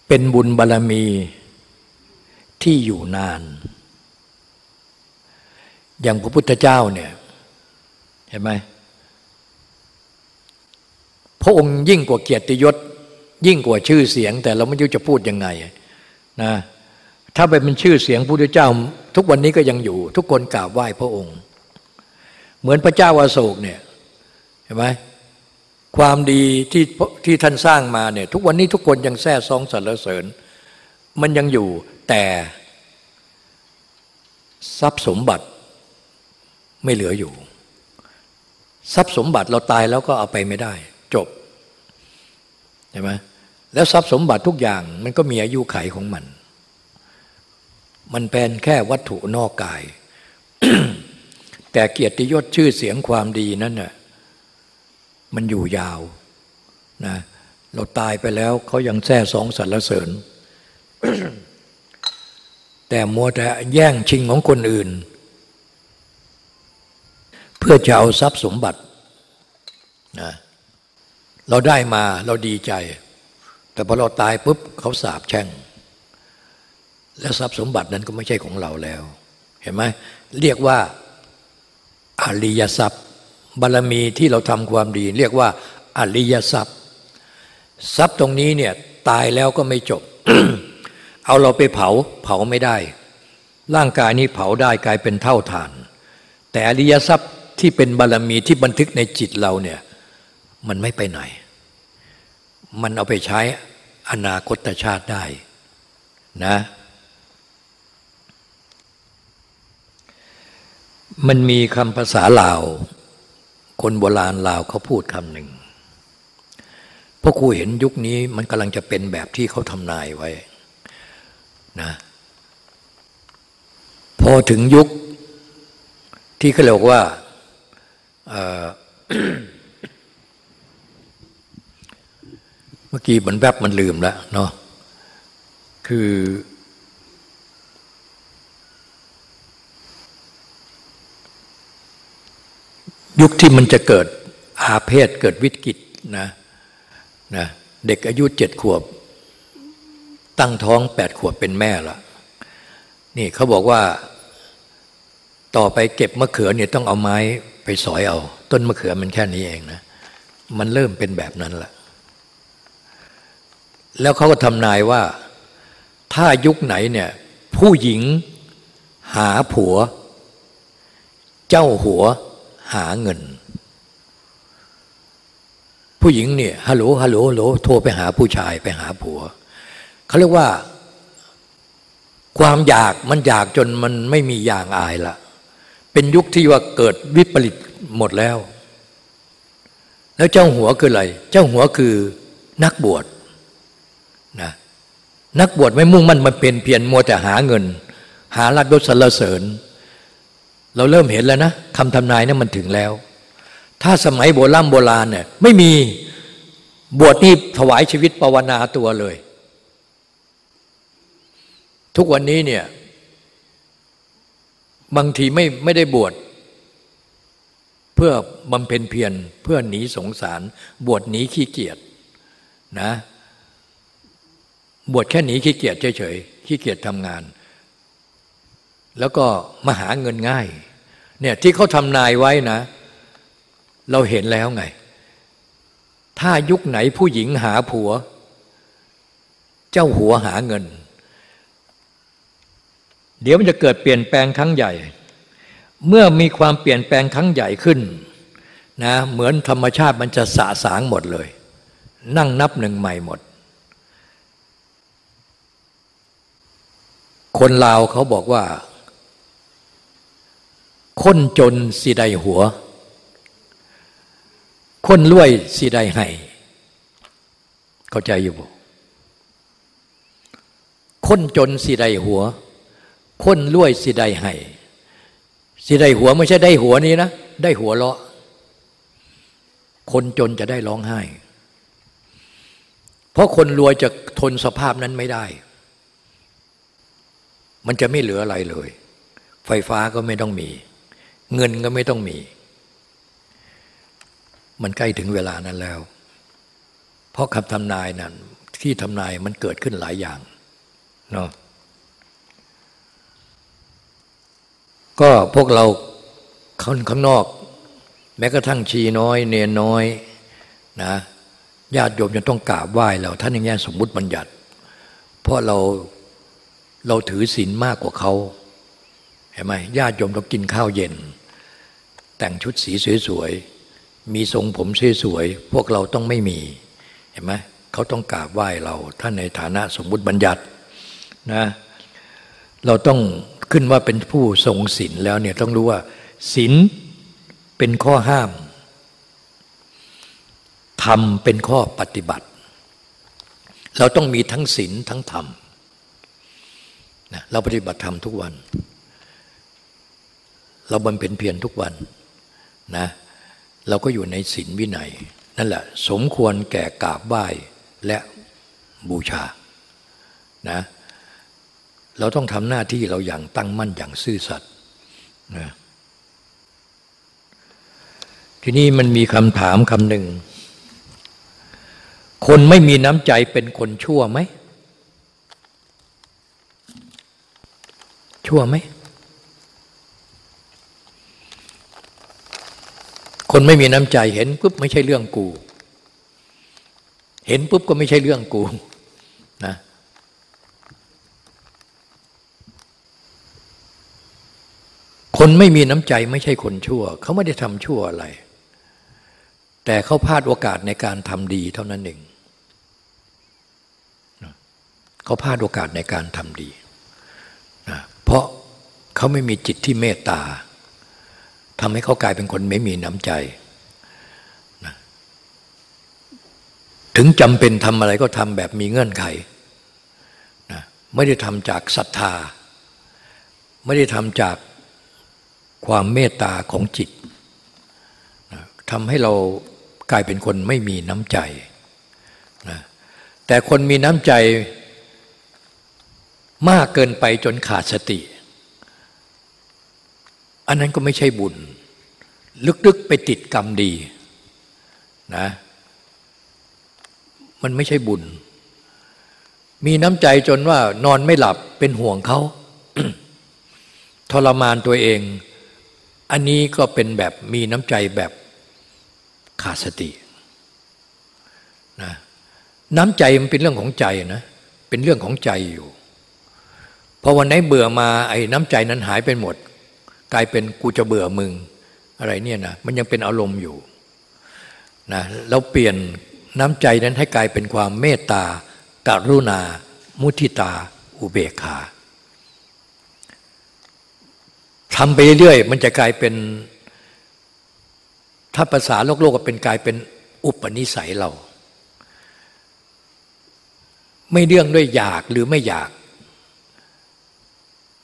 เป็นบุญบารรมีที่อยู่นาน อย่างพระพุทธเจ้าเนี่ยเห็นไหมพระองค์ยิ่งกว่าเกียรติยศ ยิ่งกว่าชื่อเสียง แต่เราไม่รู้จะพูดยังไงนะถ้าไปเป็นชื่อเสียงพระพุทธเจ้า ทุกวันนี้ก็ยังอยู่ ทุกคนกราบไหว้พระองค์ เหมือนพระเจ้าอาโศกเนี่ยเห็นไหม ความดีที่ที่ท่านสร้างมาเนี่ยทุกวันนี้ทุกคนยังแท้ซองสรรเสริญ มันยังอยู่แต่ทรัพย์สมบัติไม่เหลืออยู่ ทรัพย์สมบัติเราตายแล้วก็เอาไปไม่ได้ จบใช่ไหมแล้วทรัพย์สมบัติทุกอย่างมันก็มีอายุไขของมัน มันเป็นแค่วัตถุนอกกาย แต่เกียรติยศชื่อเสียงความดีนั้นน่ะ มันอยู่ยาวนะเราตายไปแล้วเขายังแท้สองสรรเสริญ แต่มัวแต่แย่งชิงของคนอื่น เพื่อจะเอาทรัพย์สมบัตินะเราได้มาเราดีใจ แต่พอเราตายปุ๊บเขาสาบแช่ง และทรัพย์สมบัตินั้นก็ไม่ใช่ของเราแล้ว เห็นไหมเรียกว่าอริยทรัพย์ บารรมีที่เราทำความดี เรียกว่าอริยทรัพย์ ทรัพย์ตรงนี้เนี่ยตายแล้วก็ไม่จบ เอาเราไปเผาเผาไม่ได้ ร่างกายนี้เผาได้กลายเป็นเท่าฐาน แต่อริยทรัพย์ที่เป็นบารรมีที่บันทึกในจิตเราเนี่ยมันไม่ไปไหน มันเอาไปใช้อนาคตชาติได้นะมันมีคำภาษาลาว คนโบราณลาวเขาพูดคำหนึ่งพราะครูเห็นยุคนี้มันกำลังจะเป็นแบบที่เขาทำนายไว้นะพอถึงยุคที่เขาเรียกว่าเมื่อกี้มันแวบมันลืมแล้วเนาะคือ ยุคที่มันจะเกิดอาเพศเกิดวิกฤตนะนะเด็กอายุเจ็ดขวบ ตั้งท้องแปดขวบเป็นแม่ละนี่เขาบอกว่า ต่อไปเก็บมะเขือเนี่ยต้องเอาไม้ไปสอยเอา ต้นมะเขือมันแค่นี้เองนะ มันเริ่มเป็นแบบนั้นละแล้วเขาก็ทำนายว่า ถ้ายุคไหนเนี่ยผู้หญิงหาผัว เจ้าหัว หาเงิน ผู้หญิงเนี่ยฮัลโหลฮัลโหลฮัลโหลโทรไปหาผู้ชายไปหาผัวเขาเรียกว่า ความอยากมันอยากจนมันไม่มีอย่างอายละเป็นยุคที่ว่าเกิดวิปริตหมดแล้ว แล้วเจ้าหัวคืออะไร เจ้าหัวคือนักบวชนะนักบวชไม่มุ่งมั่นมาเป็นเพียรมัวแต่หาเงิน หาลัดยศสรรเสริญ เราเริ่มเห็นแล้วนะคำทำนายนั้นมันถึงแล้ว ถ้าสมัยโบราณโบราณเนี่ยไม่มีบวชนี่ถวายชีวิตภาวนาตัวเลย ทุกวันนี้เนี่ยบางทีไม่ไม่ได้บวชเพื่อบำเพ็ญเพียรเพื่อหนีสงสาร บวชหนีขี้เกียจนะบวชแค่หนีขี้เกียจเฉยๆขี้เกียจทำงาน แล้วก็มาหาเงินง่าย เนี่ยที่เขาทำนายไว้นะ เราเห็นแล้วไง ถ้ายุคไหนผู้หญิงหาผัว เจ้าหัวหาเงิน เดี๋ยวมันจะเกิดเปลี่ยนแปลงครั้งใหญ่ เมื่อมีความเปลี่ยนแปลงครั้งใหญ่ขึ้นนะเหมือนธรรมชาติมันจะสะสางหมดเลย นั่งนับหนึ่งใหม่หมด คนลาวเขาบอกว่า คนจนสิได้หัว คนรวยสิได้ให้เข้าใจอยู่บ่คนจนสิได้หัว คนรวยสิได้ให้สิได้หัวไม่ใช่ได้หัวนี้นะ ได้หัวเลาะ คนจนจะได้ร้องไห้ เพราะคนรวยจะทนสภาพนั้นไม่ได้ มันจะไม่เหลืออะไรเลย ไฟฟ้าก็ไม่ต้องมี เงินก็ไม่ต้องมี มันใกล้ถึงเวลานั้นแล้ว เพราะคำทำนายนั้นที่ทำนายมันเกิดขึ้นหลายอย่างเนาะก็พวกเราคนข้างนอก แม้กระทั่งชีน้อย เนนน้อยนะญาติโยมจะต้องกราบไหว้เราท่านอย่างนี้สมมุติบัญญัติ เพราะเราเราถือศีลมากกว่าเขาเห็นไหมญาติโยมต้องกินข้าวเย็น แต่งชุดสีสวยๆ มีทรงผมสวยๆ พวกเราต้องไม่มี เห็นไหมเขาต้องกราบไหว้เราท่านในฐานะสมมุติบัญญัตินะเราต้องขึ้นว่าเป็นผู้ทรงศีลแล้วเนี่ยต้องรู้ว่าศีลเป็นข้อห้ามธรรมเป็นข้อปฏิบัติ เราต้องมีทั้งศีลทั้งธรรมนะเราปฏิบัติธรรมทุกวัน เราบำเพ็ญเพียรทุกวัน นะเราก็อยู่ในศีลวินัย นั่นแหละ สมควรแก่กราบไหว้และบูชานะเราต้องทำหน้าที่เราอย่างตั้งมั่นอย่างซื่อสัตย์นะทีนี้มันมีคำถามคำหนึ่ง คนไม่มีน้ำใจเป็นคนชั่วไหม ชั่วไหม คนไม่มีน้ำใจเห็นปุ๊บไม่ใช่เรื่องกู เห็นปุ๊บก็ไม่ใช่เรื่องกูนะคนไม่มีน้ำใจไม่ใช่คนชั่ว เขาไม่ได้ทำชั่วอะไร แต่เขาพลาดโอกาสในการทำดีเท่านั้นเองเขาพลาดโอกาสในการทำดีนะเพราะเขาไม่มีจิตที่เมตตา ทำให้เขากลายเป็นคนไม่มีน้ำใจนะถึงจำเป็นทำอะไรก็ทำแบบมีเงื่อนไขนะไม่ได้ทำจากศรัทธา ไม่ได้ทำจากความเมตตาของจิตนะทำให้เรากลายเป็นคนไม่มีน้ำใจนะแต่คนมีน้ำใจมากเกินไปจนขาดสติ อันนั้นก็ไม่ใช่บุญ ลึกๆไปติดกรรมดีนะมันไม่ใช่บุญ มีน้ำใจจนว่านอนไม่หลับเป็นห่วงเขาทรมานตัวเอง อันนี้ก็เป็นแบบมีน้ำใจแบบขาดสตินะน้ำใจมันเป็นเรื่องของใจนะ เป็นเรื่องของใจอยู่พอวันไหนเบื่อมาไอ้น้ำใจนั้นหายไปหมด กลายเป็นกูจะเบื่อมึงอะไรเนี่ยนะมันยังเป็นอารมณ์อยู่นะเราเปลี่ยนน้ำใจนั้นให้กลายเป็นความเมตตาการุณา มุทิตา อุเบกขาทำไปเรื่อยๆมันจะกลายเป็น ถ้าภาษาโลกโลกก็เป็นกลายเป็นอุปนิสัยเรา ไม่เรื่องด้วยอยากหรือไม่อยาก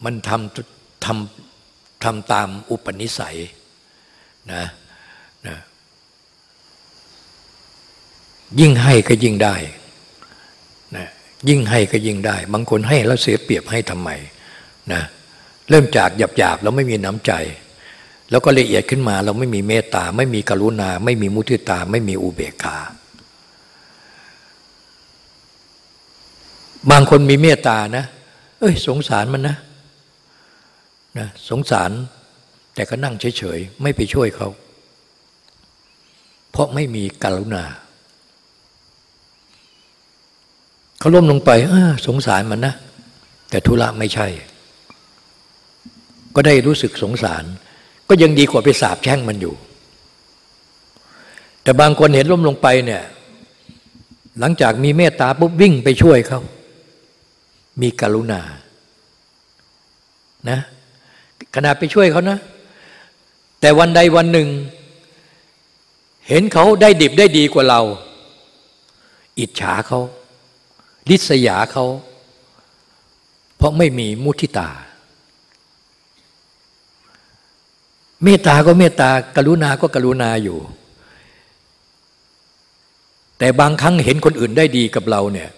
มันทำทำ ทำตามอุปนิสัยนะนะยิ่งให้ก็ยิ่งได้นะยิ่งให้ก็ยิ่งได้ บางคนให้แล้วเสียเปรียบให้ทำไมนะเริ่มจากหยาบๆเราไม่มีน้ำใจ แล้วก็ละเอียดขึ้นมาเราไม่มีเมตตา ไม่มีกรุณา ไม่มีมุทิตา ไม่มีอุเบกขาบางคนมีเมตตานะ เอ้ย สงสารมันนะ นะสงสารแต่ก็นั่งเฉยๆ ไม่ไปช่วยเขา เพราะไม่มีกรุณาเขาล้มลงไปสงสารมันนะ แต่ธุระไม่ใช่ ก็ได้รู้สึกสงสาร ก็ยังดีกว่าไปสาบแช่งมันอยู่ แต่บางคนเห็นล้มลงไปเนี่ย หลังจากมีเมตตาปุ๊บวิ่งไปช่วยเขา มีกรุณานะ ขณะไปช่วยเขานะ แต่วันใดวันหนึ่ง เห็นเขาได้ดิบได้ดีกว่าเรา อิจฉาเขาลิษยาเขา เพราะไม่มีมุทิตา เมตตาก็เมตตากรุณาก็กรุณาอยู่ แต่บางครั้งเห็นคนอื่นได้ดีกับเราเนี่ย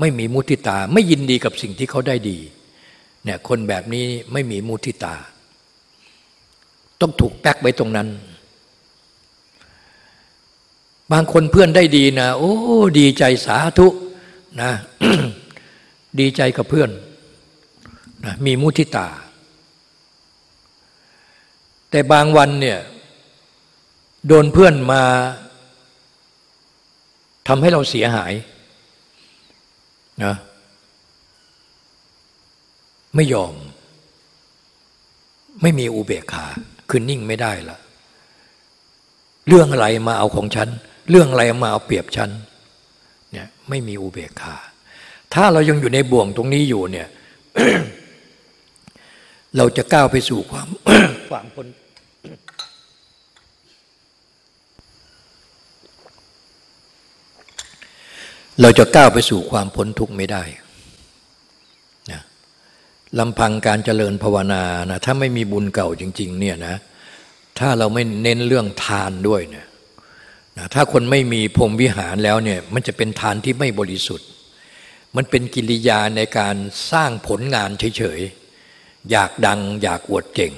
ไม่มีมุทิตาไม่ยินดีกับสิ่งที่เขาได้ดี เนี่ยคนแบบนี้ไม่มีมุทิตา ต้องถูกแป๊กไว้ตรงนั้น บางคนเพื่อนได้ดีนะ โอ้ ดีใจสาธุนะดีใจกับเพื่อนนะมีมุทิตา แต่บางวันเนี่ยโดนเพื่อนมาทำให้เราเสียหายนะ ไม่ยอม ไม่มีอุเบกขาคือนิ่งไม่ได้ละเรื่องอะไรมาเอาของฉัน เรื่องอะไรมาเอาเปรียบฉันเนี่ยไม่มีอุเบกขาถ้าเรายังอยู่ในบ่วงตรงนี้อยู่เนี่ยเราจะก้าวไปสู่ความความพ้นเราจะก้าวไปสู่ความพ้นทุกข์ไม่ได้ ลำพังการเจริญภาวนานะถ้าไม่มีบุญเก่าจริง ๆ เนี่ยนะถ้าเราไม่เน้นเรื่องทานด้วยเนี่ยนะถ้าคนไม่มีพรมวิหารแล้วเนี่ยมันจะเป็นทานที่ไม่บริสุทธิ์ มันเป็นกิริยาในการสร้างผลงานเฉยๆ อยากดังอยากอวดเก่ง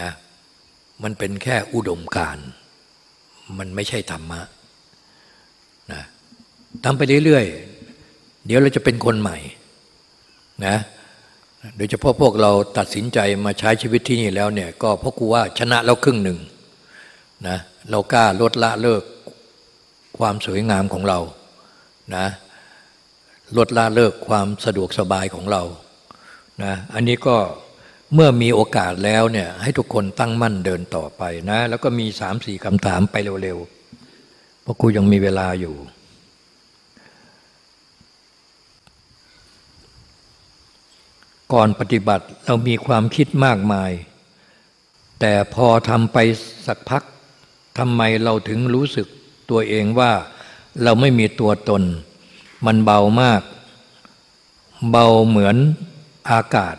นะมันเป็นแค่อุดมการมันไม่ใช่ธรรมะนะทำไปเรื่อยๆ เดี๋ยวเราจะเป็นคนใหม่นะ โดยเฉพาะพวกเราตัดสินใจมาใช้ชีวิตที่นี่แล้วเนี่ยก็เพราะกูว่าชนะแล้วครึ่งหนึ่งนะเรากล้าลดละเลิกความสวยงามของเรานะลดละเลิกความสะดวกสบายของเรานะอันนี้ก็เมื่อมีโอกาสแล้วเนี่ยให้ทุกคนตั้งมั่นเดินต่อไปนะ แล้วก็มีสามสี่คำถามไปเร็วๆ เพราะกูยังมีเวลาอยู่ ก่อนปฏิบัติเรามีความคิดมากมาย แต่พอทำไปสักพักทำไมเราถึงรู้สึกตัวเองว่าเราไม่มีตัวตน มันเบามาก เบาเหมือนอากาศ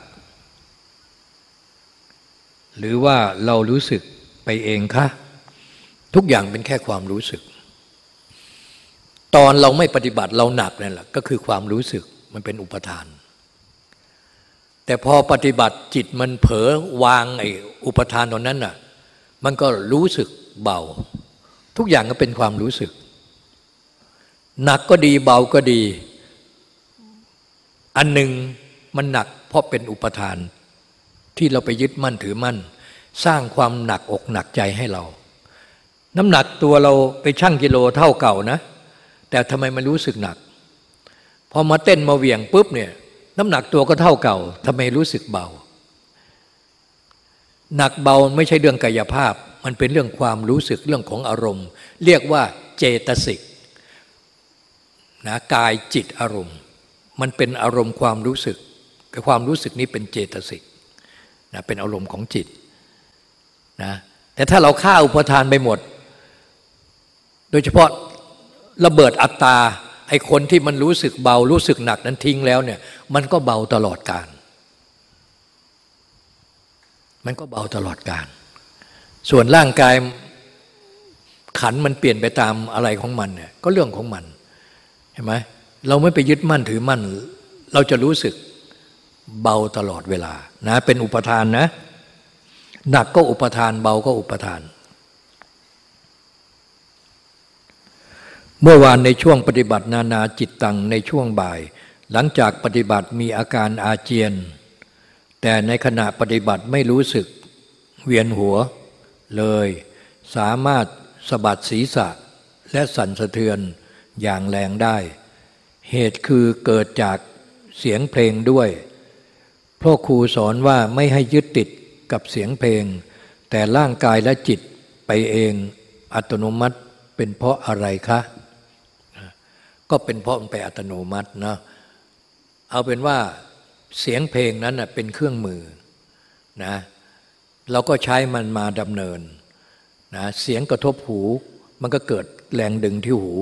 หรือว่าเรารู้สึกไปเองคะทุกอย่างเป็นแค่ความรู้สึก ตอนเราไม่ปฏิบัติเราหนักนั่นแหละก็คือความรู้สึกมันเป็นอุปทาน แต่พอปฏิบัติจิตมันเผลอวางไอ้อุปทานตรงนั้นน่ะมันก็รู้สึกเบา ทุกอย่างก็เป็นความรู้สึก หนักก็ดีเบาก็ดี อันหนึ่งมันหนักเพราะเป็นอุปทาน ที่เราไปยึดมั่นถือมั่น สร้างความหนักอกหนักใจให้เรา น้ำหนักตัวเราไปชั่งกิโลเท่าเก่านะ แต่ทำไมมันรู้สึกหนักพอมาเต้นมาเหวี่ยงปุ๊บเนี่ย น้ำหนักตัวก็เท่าเก่าทำไมรู้สึกเบา หนักเบาไม่ใช่เรื่องกายภาพ มันเป็นเรื่องความรู้สึกเรื่องของอารมณ์ เรียกว่าเจตสิกนะกายจิตอารมณ์ มันเป็นอารมณ์ความรู้สึกความรู้สึกนี้เป็นเจตสิกนะเป็นอารมณ์ของจิตนะแต่ถ้าเราฆ่าอุปทานไปหมด โดยเฉพาะระเบิดอัตตา ไอ้คนที่มันรู้สึกเบารู้สึกหนักนั้นทิ้งแล้วเนี่ย มันก็เบาตลอดการ มันก็เบาตลอดการ ส่วนร่างกายขันมันเปลี่ยนไปตามอะไรของมันเนี่ยก็เรื่องของมันเห็นไหมเราไม่ไปยึดมั่นถือมั่น เราจะรู้สึกเบาตลอดเวลานะเป็นอุปทานนะ หนักก็อุปทานเบาก็อุปทาน เมื่อวานในช่วงปฏิบัตินานาจิตตังในช่วงบ่าย หลังจากปฏิบัติมีอาการอาเจียน แต่ในขณะปฏิบัติไม่รู้สึกเวียนหัวเลย สามารถสะบัดศีรษะและสั่นสะเทือนอย่างแรงได้ เหตุคือเกิดจากเสียงเพลงด้วยพ่อครูสอนว่าไม่ให้ยึดติดกับเสียงเพลง แต่ร่างกายและจิตไปเองอัตโนมัติเป็นเพราะอะไรคะ ก็เป็นเพราะมันไปอัตโนมัตินะเอาเป็นว่าเสียงเพลงนั้นเป็นเครื่องมือนะเราก็ใช้มันมาดำเนินนะเสียงกระทบหูมันก็เกิดแรงดึงที่หู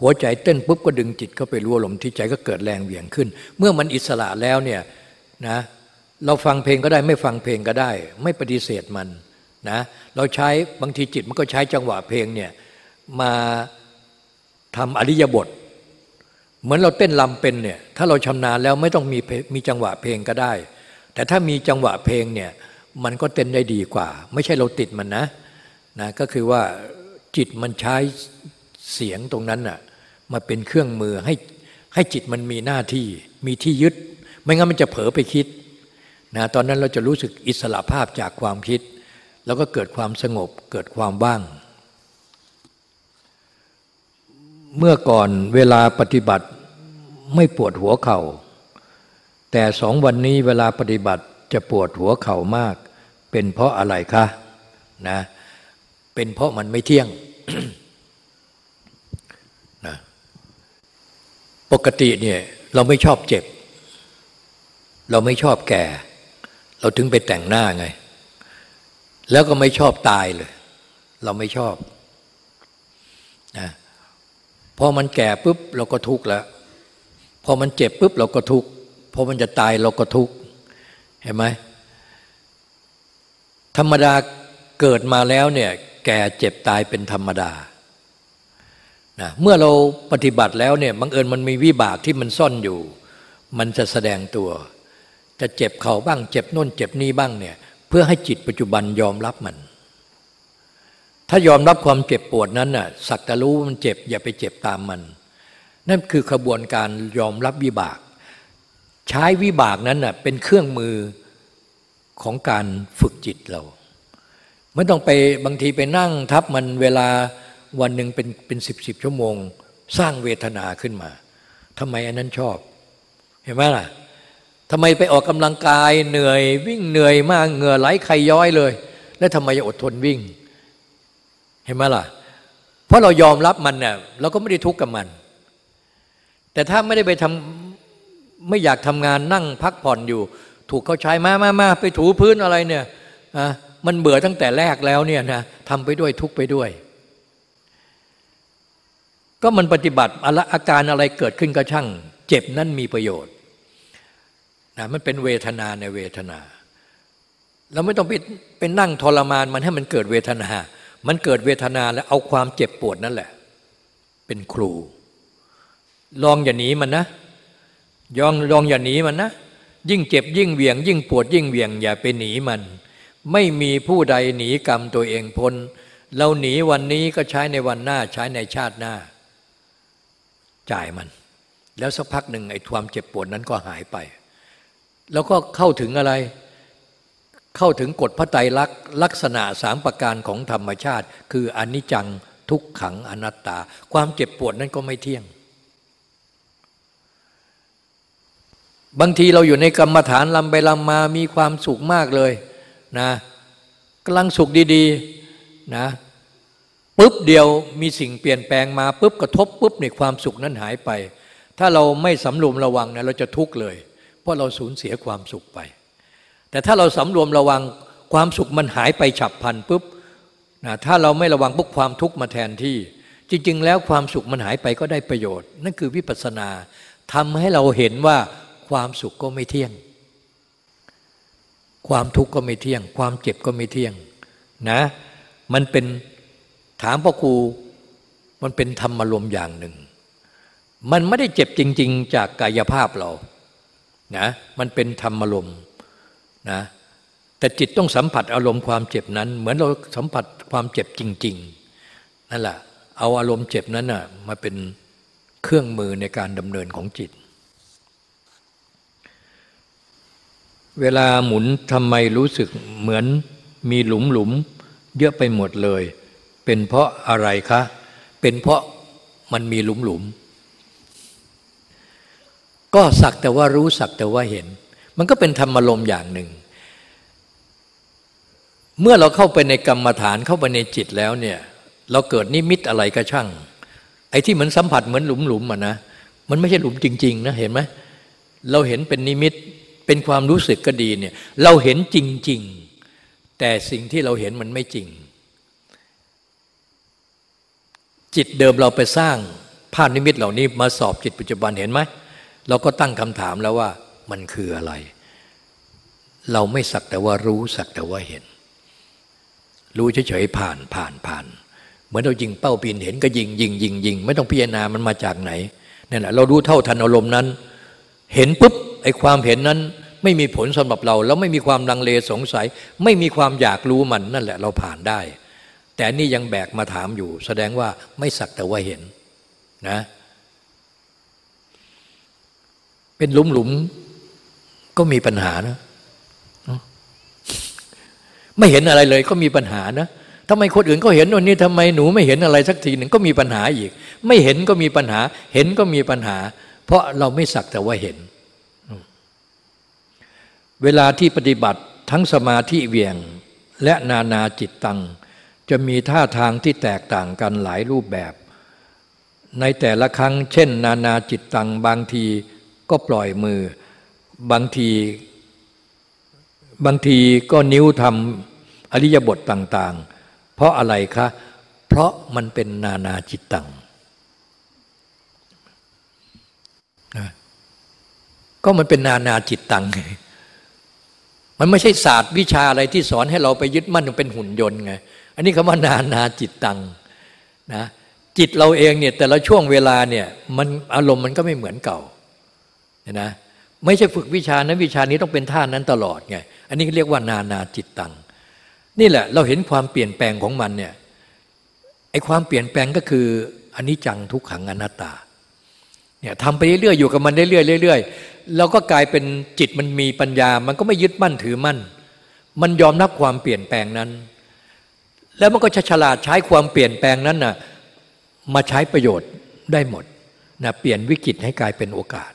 หัวใจเต้นปุ๊บก็ดึงจิตเข้าไปรู้ลมที่ใจก็เกิดแรงเหวี่ยงขึ้น เมื่อมันอิสระแล้วเนี่ยนะเราฟังเพลงก็ได้ไม่ฟังเพลงก็ได้ ไม่ปฏิเสธมันนะเราใช้บางทีจิตมันก็ใช้จังหวะเพลงเนี่ยมาทำอริยบท เหมือนเราเต้นลำเป็นเนี่ยถ้าเราชำนาญแล้วไม่ต้องมีมีจังหวะเพลงก็ได้ แต่ถ้ามีจังหวะเพลงเนี่ยมันก็เต้นได้ดีกว่า ไม่ใช่เราติดมันนะนะก็คือว่าจิตมันใช้เสียงตรงนั้นน่ะมาเป็นเครื่องมือให้ให้จิตมันมีหน้าที่มีที่ยึด ไม่งั้นมันจะเผลอไปคิดนะตอนนั้นเราจะรู้สึกอิสระภาพจากความคิด แล้วก็เกิดความสงบเกิดความว่าง เมื่อก่อนเวลาปฏิบัติไม่ปวดหัวเขา่า แต่สองวันนี้เวลาปฏิบัติจะปวดหัวเข่ามาก เป็นเพราะอะไรคะนะเป็นเพราะมันไม่เที่ยงนะปกติเนี่ยเราไม่ชอบเจ็บ เราไม่ชอบแก่ เราถึงไปแต่งหน้าไง แล้วก็ไม่ชอบตายเลย เราไม่ชอบ พอมันแก่ปุ๊บเราก็ทุกข์แล้วพอมันเจ็บปุ๊บเราก็ทุกข์พอมันจะตายเราก็ทุกข์เห็นไหมธรรมดาเกิดมาแล้วเนี่ยแก่เจ็บตายเป็นธรรมดานะเมื่อเราปฏิบัติแล้วเนี่ยบังเอิญมันมีวิบากที่มันซ่อนอยู่ มันจะแสดงตัว จะเจ็บเข่าบ้าง เจ็บน่นเจ็บนี่บ้างเนี่ยเพื่อให้จิตปัจจุบันยอมรับมัน ถ้ายอมรับความเจ็บปวดนั้นน่ะสักแต่รู้มันเจ็บอย่าไปเจ็บตามมัน นั่นคือขบวนการยอมรับวิบาก ใช้วิบากนั้นน่ะเป็นเครื่องมือของการฝึกจิตเราไม่ต้องไปบางทีไปนั่งทับมันเวลาวันหนึ่งเป็นเป็นสิบสิบชั่วโมง สร้างเวทนาขึ้นมาทำไมอันนั้นชอบ เห็นไหมล่ะทำไมไปออกกำลังกายเหนื่อยวิ่งเหนื่อยมากเหงื่อไหลใครย้อยเลย แล้วทำไมอดทนวิ่ง เห็นไหมล่ะ เพราะเรายอมรับมันเนี่ยเราก็ไม่ได้ทุกข์กับมัน แต่ถ้าไม่ได้ไปทำไม่อยากทำงานนั่งพักผ่อนอยู่ ถูกเขาใช้มามามาไปถูพื้นอะไรเนี่ยอะมันเบื่อตั้งแต่แรกแล้วเนี่ยนะทำไปด้วยทุกไปด้วย ก็มันปฏิบัติอาการอะไรเกิดขึ้นก็ช่าง เจ็บนั่นมีประโยชน์นะมันเป็นเวทนาในเวทนา เราไม่ต้องไปเป็นนั่งทรมานมันให้มันเกิดเวทนา มันเกิดเวทนาแล้วเอาความเจ็บปวดนั่นแหละ เป็นครู ลองอย่าหนีมันนะยองลองอย่าหนีมันนะ ยิ่งเจ็บยิ่งเวียง ยิ่งปวดยิ่งเวียง อย่าไปหนีมัน ไม่มีผู้ใดหนีกรรมตัวเองพ้น เราหนีวันนี้ก็ใช้ในวันหน้าใช้ในชาติหน้า จ่ายมัน แล้วสักพักหนึ่งไอ้ความเจ็บปวดนั้นก็หายไป แล้วก็เข้าถึงอะไร เข้าถึงกฎพระไตรลักษณ์ลักษณะสามประการของธรรมชาติ คืออนิจจังทุกขังอนัตตา ความเจ็บปวดนั้นก็ไม่เที่ยง บางทีเราอยู่ในกรรมฐานลำไปลำมามีความสุขมากเลยนะกำลังสุขดีๆนะปุ๊บเดียวมีสิ่งเปลี่ยนแปลงมาปุ๊บกระทบปุ๊บในความสุขนั้นหายไป ถ้าเราไม่สำรวมระวังนะเราจะทุกข์เลย เพราะเราสูญเสียความสุขไป แต่ถ้าเราสำรวมระวังความสุขมันหายไปฉับพลันปุ๊บนะถ้าเราไม่ระวังปุ๊บความทุกข์มาแทนที่ จริง ๆ แล้วความสุขมันหายไปก็ได้ประโยชน์ นั่นคือวิปัสสนาทำให้เราเห็นว่าความสุขก็ไม่เที่ยง ความทุกข์ก็ไม่เที่ยง ความเจ็บก็ไม่เที่ยงนะมันเป็นถามพ่อครูมันเป็นธรรมารมอย่างหนึ่ง มันไม่ได้เจ็บจริง ๆ จากกายภาพเรานะมันเป็นธรรมารม นะแต่จิตต้องสัมผัสอารมณ์ความเจ็บนั้น เหมือนเราสัมผัสความเจ็บจริง ๆ นั่นแหละเอาอารมณ์เจ็บนั้นนะมาเป็นเครื่องมือในการดำเนินของจิต เวลาหมุนทำไมรู้สึกเหมือนมีหลุมหลุมเยอะไปหมดเลย เป็นเพราะอะไรคะ เป็นเพราะมันมีหลุมหลุมก็สักแต่ว่ารู้สักแต่ว่าเห็น มันก็เป็นธรรมลมอย่างหนึ่ง เมื่อเราเข้าไปในกรรมฐานเข้าไปในจิตแล้วเนี่ย เราเกิดนิมิตอะไรก็ช่าง ไอ้ที่เหมือนสัมผัสเหมือนหลุมหลุมอะนะมันไม่ใช่หลุมจริง ๆ นะเห็นไหมเราเห็นเป็นนิมิตเป็นความรู้สึกก็ดีเนี่ย เราเห็นจริง ๆ แต่สิ่งที่เราเห็นมันไม่จริง จิตเดิมเราไปสร้างภาพนิมิตเหล่านี้มาสอบจิตปัจจุบันเห็นไหมเราก็ตั้งคำถามแล้วว่า มันคืออะไร เราไม่สักแต่ว่ารู้สักแต่ว่าเห็น รู้เฉยๆผ่านผ่านผ่านเหมือนเรายิงเป้าปีนเห็นก็ยิงยิงยิงยิงไม่ต้องพิจารณามันมาจากไหนนี่นแหละเรารู้เท่าทันอารมณ์นั้น เห็นปุ๊บไอ้ความเห็นนั้นไม่มีผลสำหรับเรา แล้วไม่มีความลังเลสงสัย ไม่มีความอยากรู้มันนั่นแหละเราผ่านได้ แต่นี่ยังแบกมาถามอยู่ แสดงว่าไม่สักแต่ว่าเห็นนะ เป็นหลุมหลุม ก็มีปัญหานะ ไม่เห็นอะไรเลยก็มีปัญหานะทำไมคนอื่นก็เห็นวันนี้ทำไมหนูไม่เห็นอะไรสักทีหนึ่งก็มีปัญหาอีก ไม่เห็นก็มีปัญหา เห็นก็มีปัญหา เพราะเราไม่สักแต่ว่าเห็น เวลาที่ปฏิบัติทั้งสมาธิเวียงและนานาจิตตัง จะมีท่าทางที่แตกต่างกันหลายรูปแบบ ในแต่ละครั้ง เช่น นานาจิตตังบางทีก็ปล่อยมือ บางที บางทีก็นิ้วทำอริยบทต่าง ๆ เพราะอะไรคะ เพราะมันเป็นนานาจิตตังนะก็มันเป็นนานาจิตตังไงมันไม่ใช่ศาสตร์วิชาอะไรที่สอนให้เราไปยึดมั่นเป็นหุ่นยนต์ไง อันนี้คำว่านานาจิตตังนะจิตเราเองเนี่ยแต่ละช่วงเวลาเนี่ยมันอารมณ์มันก็ไม่เหมือนเก่าเนี่ยนะ ไม่ใช่ฝึกวิชานั้นวิชานี้ต้องเป็นท่านั้นตลอดไงอันนี้เรียกว่านานาจิตตัง นี่แหละเราเห็นความเปลี่ยนแปลงของมันเนี่ยไอ้ความเปลี่ยนแปลงก็คืออันนี้จังทุกขังอนัตตาเนี่ยทำไปเรื่อยๆอยู่กับมันเรื่อยๆเรื่อยๆเราก็กลายเป็นจิตมันมีปัญญา มันก็ไม่ยึดมั่นถือมั่น มันยอมรับความเปลี่ยนแปลงนั้น แล้วมันก็ฉลาดใช้ความเปลี่ยนแปลงนั้นนะ่ะมาใช้ประโยชน์ได้หมดนะเปลี่ยนวิกฤตให้กลายเป็นโอกาส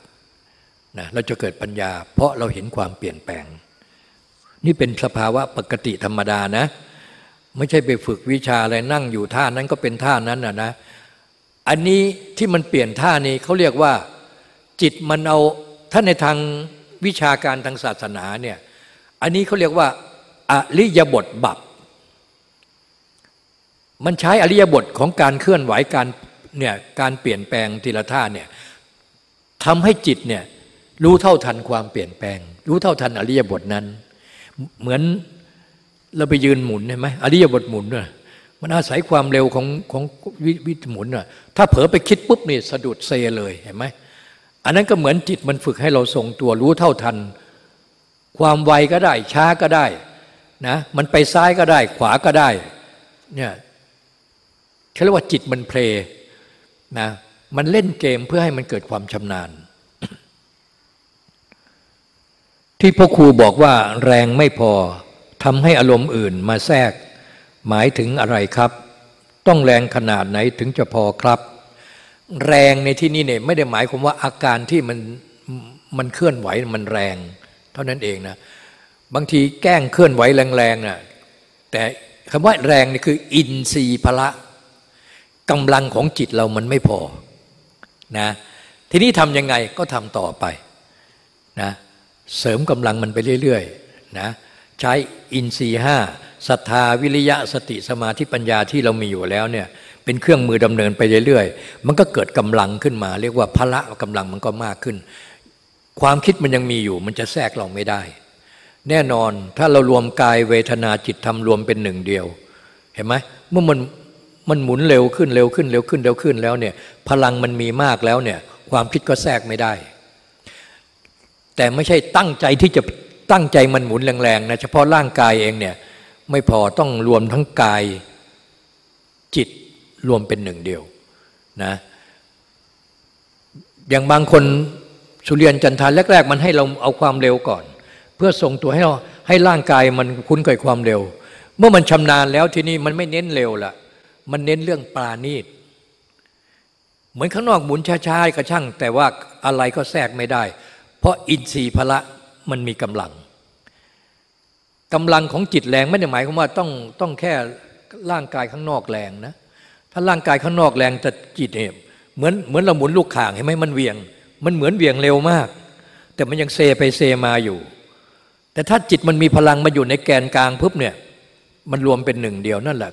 นะเราจะเกิดปัญญา เพราะเราเห็นความเปลี่ยนแปลง นี่เป็นสภาวะปกติธรรมดานะ ไม่ใช่ไปฝึกวิชาอะไรนั่งอยู่ท่านั้นก็เป็นท่านั้นนะนะ อันนี้ที่มันเปลี่ยนท่านี้เขาเรียกว่าจิตมันเอาถ้าในทางวิชาการทางศาสนาเนี่ยอันนี้เขาเรียกว่าอริยบทบับมันใช้อริยบทของการเคลื่อนไหวการเนี่ยการเปลี่ยนแปลงทีละท่าเนี่ยทำให้จิตเนี่ย รู้เท่าทันความเปลี่ยนแปลง รู้เท่าทันอริยบทนั้น เหมือนเราไปยืนหมุนใช่ไหมอริยบทหมุนน่ะมันอาศัยความเร็วของของวิวิหมุนน่ะถ้าเผลอไปคิดปุ๊บนี่สะดุดเซเลยเห็นไหมอันนั้นก็เหมือนจิตมันฝึกให้เราทรงตัวรู้เท่าทัน ความไวก็ได้ ช้าก็ได้นะมันไปซ้ายก็ได้ ขวาก็ได้เนี่ยเขาเรียกว่าจิตมันเพลนะมันเล่นเกมเพื่อให้มันเกิดความชำนาญ ที่พ่อครูบอกว่าแรงไม่พอทำให้อารมณ์อื่นมาแทรก หมายถึงอะไรครับ ต้องแรงขนาดไหนถึงจะพอครับ แรงในที่นี้เนี่ยไม่ได้หมายความว่าอาการที่มันมันเคลื่อนไหวมันแรง เท่านั้นเองนะบางทีแกล้งเคลื่อนไหวแรงๆนะ่ะแต่คำว่าแรงนี่คือ อินทรีย์พละกำลังของจิตเรามันไม่พอนะทีนี้ทำยังไงก็ทำต่อไปนะ เสริมกำลังมันไปเรื่อยๆนะใช้อินทรีห้าศรัทธาวิริยะสติสมาธิปัญญาที่เรามีอยู่แล้วเนี่ยเป็นเครื่องมือดำเนินไปเรื่อยๆ มันก็เกิดกำลังขึ้นมา เรียกว่าพละกำลังมันก็มากขึ้น ความคิดมันยังมีอยู่ มันจะแทรกเราไม่ได้ แน่นอนถ้าเรารวมกายเวทนาจิตทำรวมเป็นหนึ่งเดียว เห็นไหมเมื่อมันมันหมุนเร็วขึ้นเร็วขึ้นเร็วขึ้นเร็วขึ้นแล้วเนี่ยพลังมันมีมากแล้วเนี่ยความคิดก็แทรกไม่ได้ แต่ไม่ใช่ตั้งใจที่จะตั้งใจมันหมุนแรงๆนะเฉพาะร่างกายเองเนี่ยไม่พอต้องรวมทั้งกายจิตรวมเป็นหนึ่งเดียวนะอย่างบางคนสุเรียนจันทานแรก ๆ มันให้เราเอาความเร็วก่อน เพื่อส่งตัวให้เราให้ร่างกายมันคุ้นกับความเร็ว เมื่อมันชำนาญแล้วทีนี้มันไม่เน้นเร็วละมันเน้นเรื่องปราณีตเหมือนข้างนอกหมุนช้าๆก็ช่าง แต่ว่าอะไรก็แทรกไม่ได้ เพราะอินทรีย์พละมันมีกำลังกำลังของจิตแรงไม่ได้หมายความว่าต้องต้องแค่ร่างกายข้างนอกแรงนะถ้าร่างกายข้างนอกแรงแต่จิตเนี่ยเหมือนเหมือนเราหมุนลูกข่างเห็นไหมมันเวียง มันเหมือนเวียงเร็วมาก แต่มันยังเซไปเซมาอยู่ แต่ถ้าจิตมันมีพลังมาอยู่ในแกนกลางปุ๊บเนี่ยมันรวมเป็นหนึ่งเดียวนั่นแหละ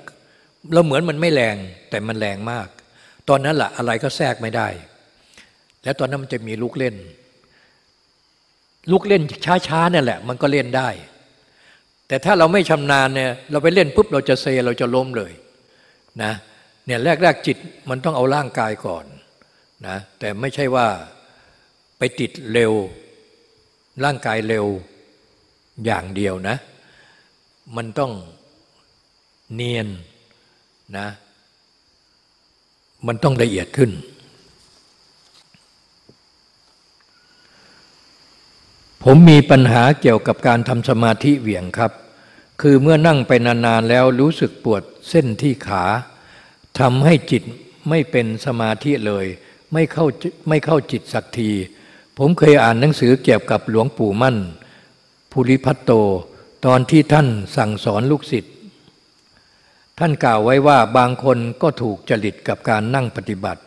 เราเหมือนมันไม่แรงแต่มันแรงมาก ตอนนั้นแหละอะไรก็แทรกไม่ได้ แล้วตอนนั้นมันจะมีลูกเล่น ลูกเล่นช้าๆนี่แหละ มันก็เล่นได้ แต่ถ้าเราไม่ชำนาญเนี่ยเราไปเล่นปุ๊บเราจะเซเราจะล้มเลยนะเนี่ยแรกๆจิตมันต้องเอาร่างกายก่อนนะแต่ไม่ใช่ว่าไปติดเร็ว ร่างกายเร็วอย่างเดียวนะ มันต้องเนียนนะ มันต้องละเอียดขึ้น ผมมีปัญหาเกี่ยวกับการทำสมาธิเหวี่ยงครับ คือเมื่อนั่งไปนานๆแล้วรู้สึกปวดเส้นที่ขาทำให้จิตไม่เป็นสมาธิเลย ไม่เข้าไม่เข้าจิตสักที ผมเคยอ่านหนังสือเกี่ยวกับหลวงปู่มั่น ภูริพัตโต ตอนที่ท่านสั่งสอนลูกศิษย์ท่านกล่าวไว้ว่าบางคนก็ถูกจริตกับการนั่งปฏิบัติ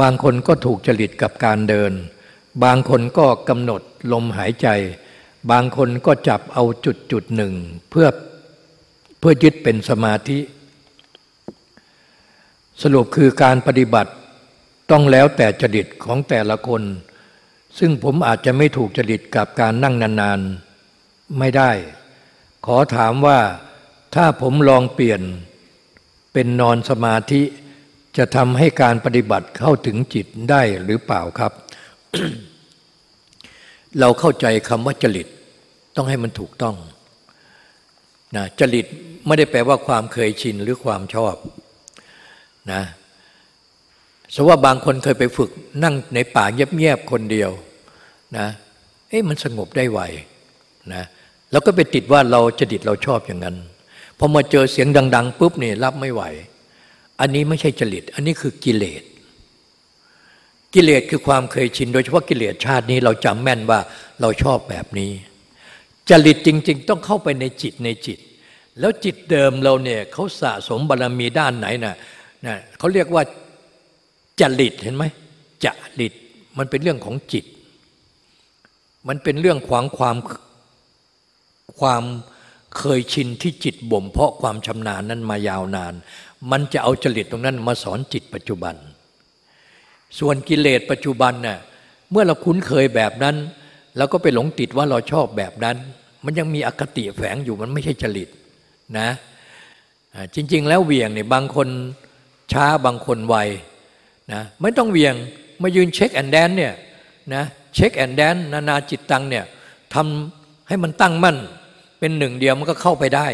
บางคนก็ถูกจริตกับการเดิน บางคนก็กำหนด ลมหายใจ บางคนก็จับเอาจุดจุดหนึ่งเพื่อเพื่อยึดเป็นสมาธิ สรุปคือการปฏิบัติต้องแล้วแต่จริตของแต่ละคน ซึ่งผมอาจจะไม่ถูกจริตกับการนั่งนานๆ ไม่ได้ ขอถามว่าถ้าผมลองเปลี่ยนเป็นนอนสมาธิจะทำให้การปฏิบัติเข้าถึงจิตได้หรือเปล่าครับ เราเข้าใจคำว่าจริตต้องให้มันถูกต้องนะจริตไม่ได้แปลว่าความเคยชินหรือความชอบนะสว่าบางคนเคยไปฝึกนั่งในป่าเงียบๆคนเดียวนะเอ๊ะมันสงบได้ไวนะแล้วก็ไปติดว่าเราจดิตเราชอบอย่างนั้นพอมาเจอเสียงดัง ๆปุ๊บนี่รับไม่ไหว อันนี้ไม่ใช่จริต อันนี้คือกิเลส กิเลสคือความเคยชิน โดยเฉพาะกิเลสชาตินี้เราจำแม่นว่าเราชอบแบบนี้ จริตจริง ๆ ต้องเข้าไปในจิตในจิต แล้วจิตเดิมเราเนี่ยเขาสะสมบารรมีด้านไหนนะ่ะนะเขาเรียกว่าจริตเห็นไหมจริตมันเป็นเรื่องของจิต มันเป็นเรื่องขวางความความเคยชินที่จิตบ่มเพาะความชำนาญนั้นมายาวนาน มันจะเอาจริตตรงนั้นมาสอนจิตปัจจุบัน ส่วนกิเลสปัจจุบันน่ะเมื่อเราคุ้นเคยแบบนั้นเราก็ไปหลงติดว่าเราชอบแบบนั้น มันยังมีอคติแฝงอยู่มันไม่ใช่จริตนะจริง ๆ แล้วเวียงเนี่ยบางคนช้าบางคนไวนะไม่ต้องเวียงมายืนเช็คแอนแดนเนี่ยนะเช็คแอนแดนนานาจิตตังเนี่ยทำให้มันตั้งมั่น เป็นหนึ่งเดียวมันก็เข้าไปได้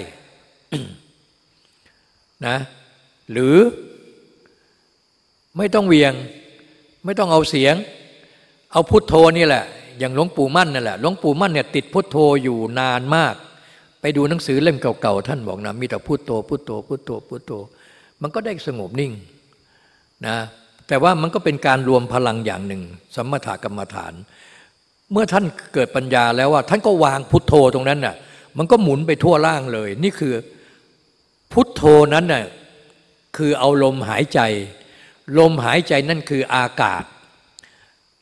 นะหรือไม่ต้องเวียง ไม่ต้องเอาเสียง เอาพุทโธนี่แหละ อย่างหลวงปู่มั่นนั่นแหละหลวงปู่มั่นเนี่ยติดพุทโธอยู่นานมาก ไปดูหนังสือเล่มเก่าๆท่านบอกนะมีแต่พุทโธพุทโธพุทโธพุทโธ มันก็ได้สงบนิ่งนะแต่ว่ามันก็เป็นการรวมพลังอย่างหนึ่ง สมถกรรมฐาน เมื่อท่านเกิดปัญญาแล้วว่า ท่านก็วางพุทโธตรงนั้นน่ะมันก็หมุนไปทั่วร่างเลย นี่คือพุทโธนั้นน่ะคือเอาลมหายใจ ลมหายใจนั่นคืออากาศ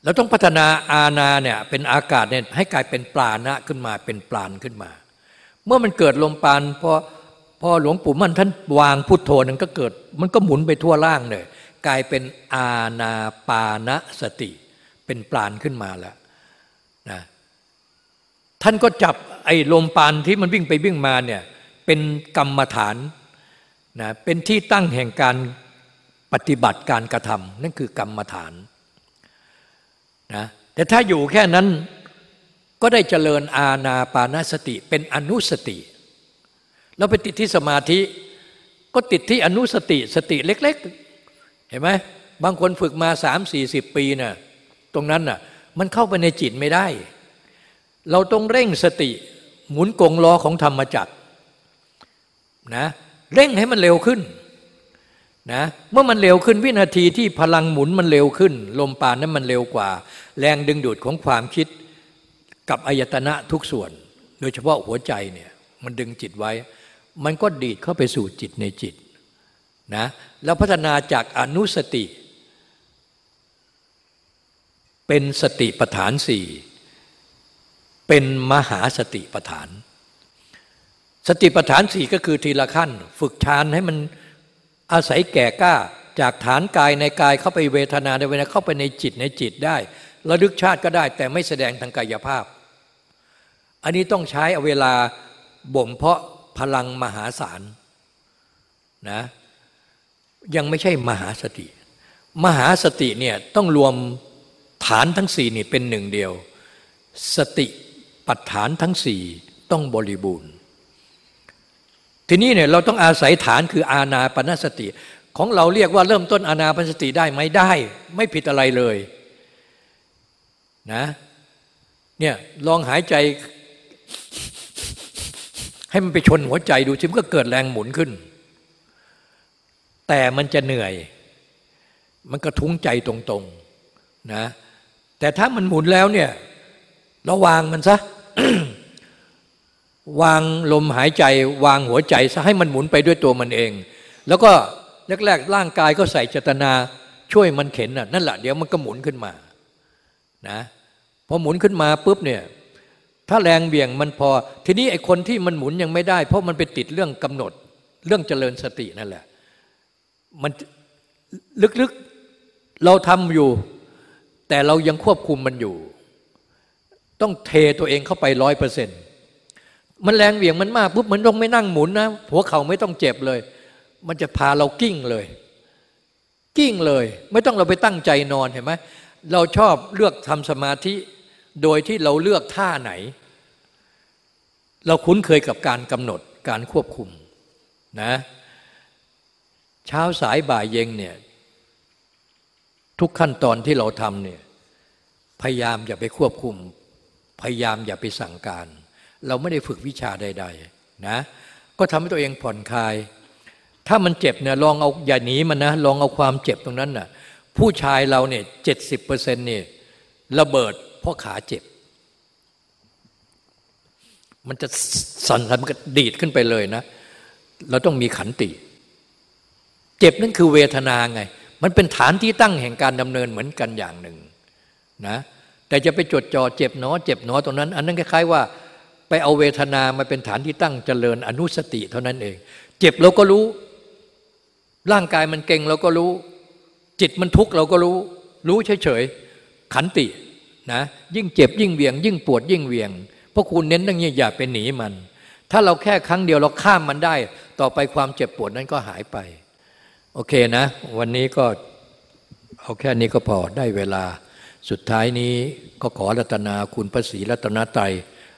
เราต้องพัฒนาอาณาเนี่ยเป็นอากาศเนี่ยให้กลายเป็นปราณะขึ้นมาเป็นปราณขึ้นมา เมื่อมันเกิดลมปานพอพอหลวงปู่มั่นท่านวางพุทโธนั้นก็เกิดมันก็หมุนไปทั่วร่างเลยกลายเป็นอาณาปานสติ เป็นปราณขึ้นมาแล้วนะท่านก็จับไอ้ลมปานที่มันวิ่งไปวิ่งมาเนี่ยเป็นกรรมฐานนะเป็นที่ตั้งแห่งการ ปฏิบัติการกระทำนั่นคือกรรมฐานนะแต่ถ้าอยู่แค่นั้นก็ได้เจริญอาณาปานสติเป็นอนุสติ แล้วไปติดที่สมาธิก็ติดที่อนุสติสติเล็ก ๆ เห็นไหมบางคนฝึกมาสามสี่สิบปีนะ่ะตรงนั้นน่ะมันเข้าไปในจิตไม่ได้ เราต้องเร่งสติหมุนกงล้อของธรรมจักรนะเร่งให้มันเร็วขึ้น นะเมื่อมันเร็วขึ้นวินาทีที่พลังหมุนมันเร็วขึ้น ลมปานนั้นมันเร็วกว่า แรงดึงดูดของความคิดกับอายตนะทุกส่วน โดยเฉพาะหัวใจเนี่ยมันดึงจิตไว้ มันก็ดีดเข้าไปสู่จิตในจิตนะแล้วพัฒนาจากอนุสติ เป็นสติปัฏฐานสี่เป็นมหาสติปัฏฐาน สติปัฏฐานสี่ก็คือทีละขั้น ฝึกฌานให้มัน อาศัยแก่กล้าจากฐานกายในกายเข้าไปเวทนาในเวทนาเข้าไปในจิตในจิตได้ระลึกชาติก็ได้แต่ไม่แสดงทางกายภาพ อันนี้ต้องใช้เวลาบ่มเพาะพลังมหาศาลนะยังไม่ใช่มหาสติ มหาสติเนี่ยต้องรวมฐานทั้งสี่นี่เป็นหนึ่งเดียว สติปัฏฐานทั้งสี่ต้องบริบูรณ์ ทีนี้เนี่ยเราต้องอาศัยฐานคืออาณาปณสติ ของเราเรียกว่าเริ่มต้นอาณาปณสติได้ไหมได้ ไม่ผิดอะไรเลยนะเนี่ยลองหายใจ ให้มันไปชนหัวใจดูชิมก็เกิดแรงหมุนขึ้น แต่มันจะเหนื่อย มันกระทุ้งใจตรงๆนะแต่ถ้ามันหมุนแล้วเนี่ยเราวางมันซะ วางลมหายใจ วางหัวใจซะให้มันหมุนไปด้วยตัวมันเอง แล้วก็แรกๆร่างกายก็ใส่เจตนาช่วยมันเข็นน่ะนั่นแหละเดี๋ยวมันก็หมุนขึ้นมานะพอหมุนขึ้นมาปุ๊บเนี่ยถ้าแรงเบี่ยงมันพอ ทีนี้ไอ้คนที่มันหมุนยังไม่ได้ เพราะมันไปติดเรื่องกำหนด เรื่องเจริญสตินั่นแหละมันลึกๆเราทำอยู่ แต่เรายังควบคุมมันอยู่ ต้องเทตัวเองเข้าไปร้อยเปอร์เซ็นต์ มันแรงเหวี่ยงมันมากปุ๊บมันต้องไม่นั่งหมุนนะหัวเข่าไม่ต้องเจ็บเลย มันจะพาเรากิ้งเลย กิ้งเลย ไม่ต้องเราไปตั้งใจนอนเห็นไหมเราชอบเลือกทำสมาธิ โดยที่เราเลือกท่าไหน เราคุ้นเคยกับการกำหนดการควบคุมนะเช้าสายบ่ายเย็นเนี่ยทุกขั้นตอนที่เราทำเนี่ยพยายามอย่าไปควบคุม พยายามอย่าไปสั่งการ เราไม่ได้ฝึกวิชาใด ๆ นะ ก็ทำให้ตัวเองผ่อนคลาย ถ้ามันเจ็บเนี่ยลองเอาอย่าหนีมันนะลองเอาความเจ็บตรงนั้นน่ะผู้ชายเราเนี่ยเจ็ดสิบเปอร์เซ็นต์เนี่ยระเบิดเพราะขาเจ็บ มันจะสั่นแล้วมันก็ดีดขึ้นไปเลยนะ เราต้องมีขันติ เจ็บนั่นคือเวทนาไง มันเป็นฐานที่ตั้งแห่งการดำเนินเหมือนกันอย่างหนึ่งนะแต่จะไปจดจ่อเจ็บหนอเจ็บหนอตรงนั้น อันนั้นคล้ายๆว่า ไปเอาเวทนามาเป็นฐานที่ตั้งเจริญอนุสติเท่านั้นเอง เจ็บเราก็รู้ ร่างกายมันเก่งเราก็รู้ จิตมันทุกข์เราก็รู้ รู้เฉยๆขันตินะยิ่งเจ็บยิ่งเวียง ยิ่งปวดยิ่งเวียงเพราะคุณเน้นตั้งนี้อย่าไปหนีมัน ถ้าเราแค่ครั้งเดียวเราข้ามมันได้ ต่อไปความเจ็บปวดนั้นก็หายไป โอเคนะ วันนี้ก็เอาแค่นี้ก็พอได้เวลา สุดท้ายนี้ก็ขอรัตนาคุณพระศรีรัตนตรย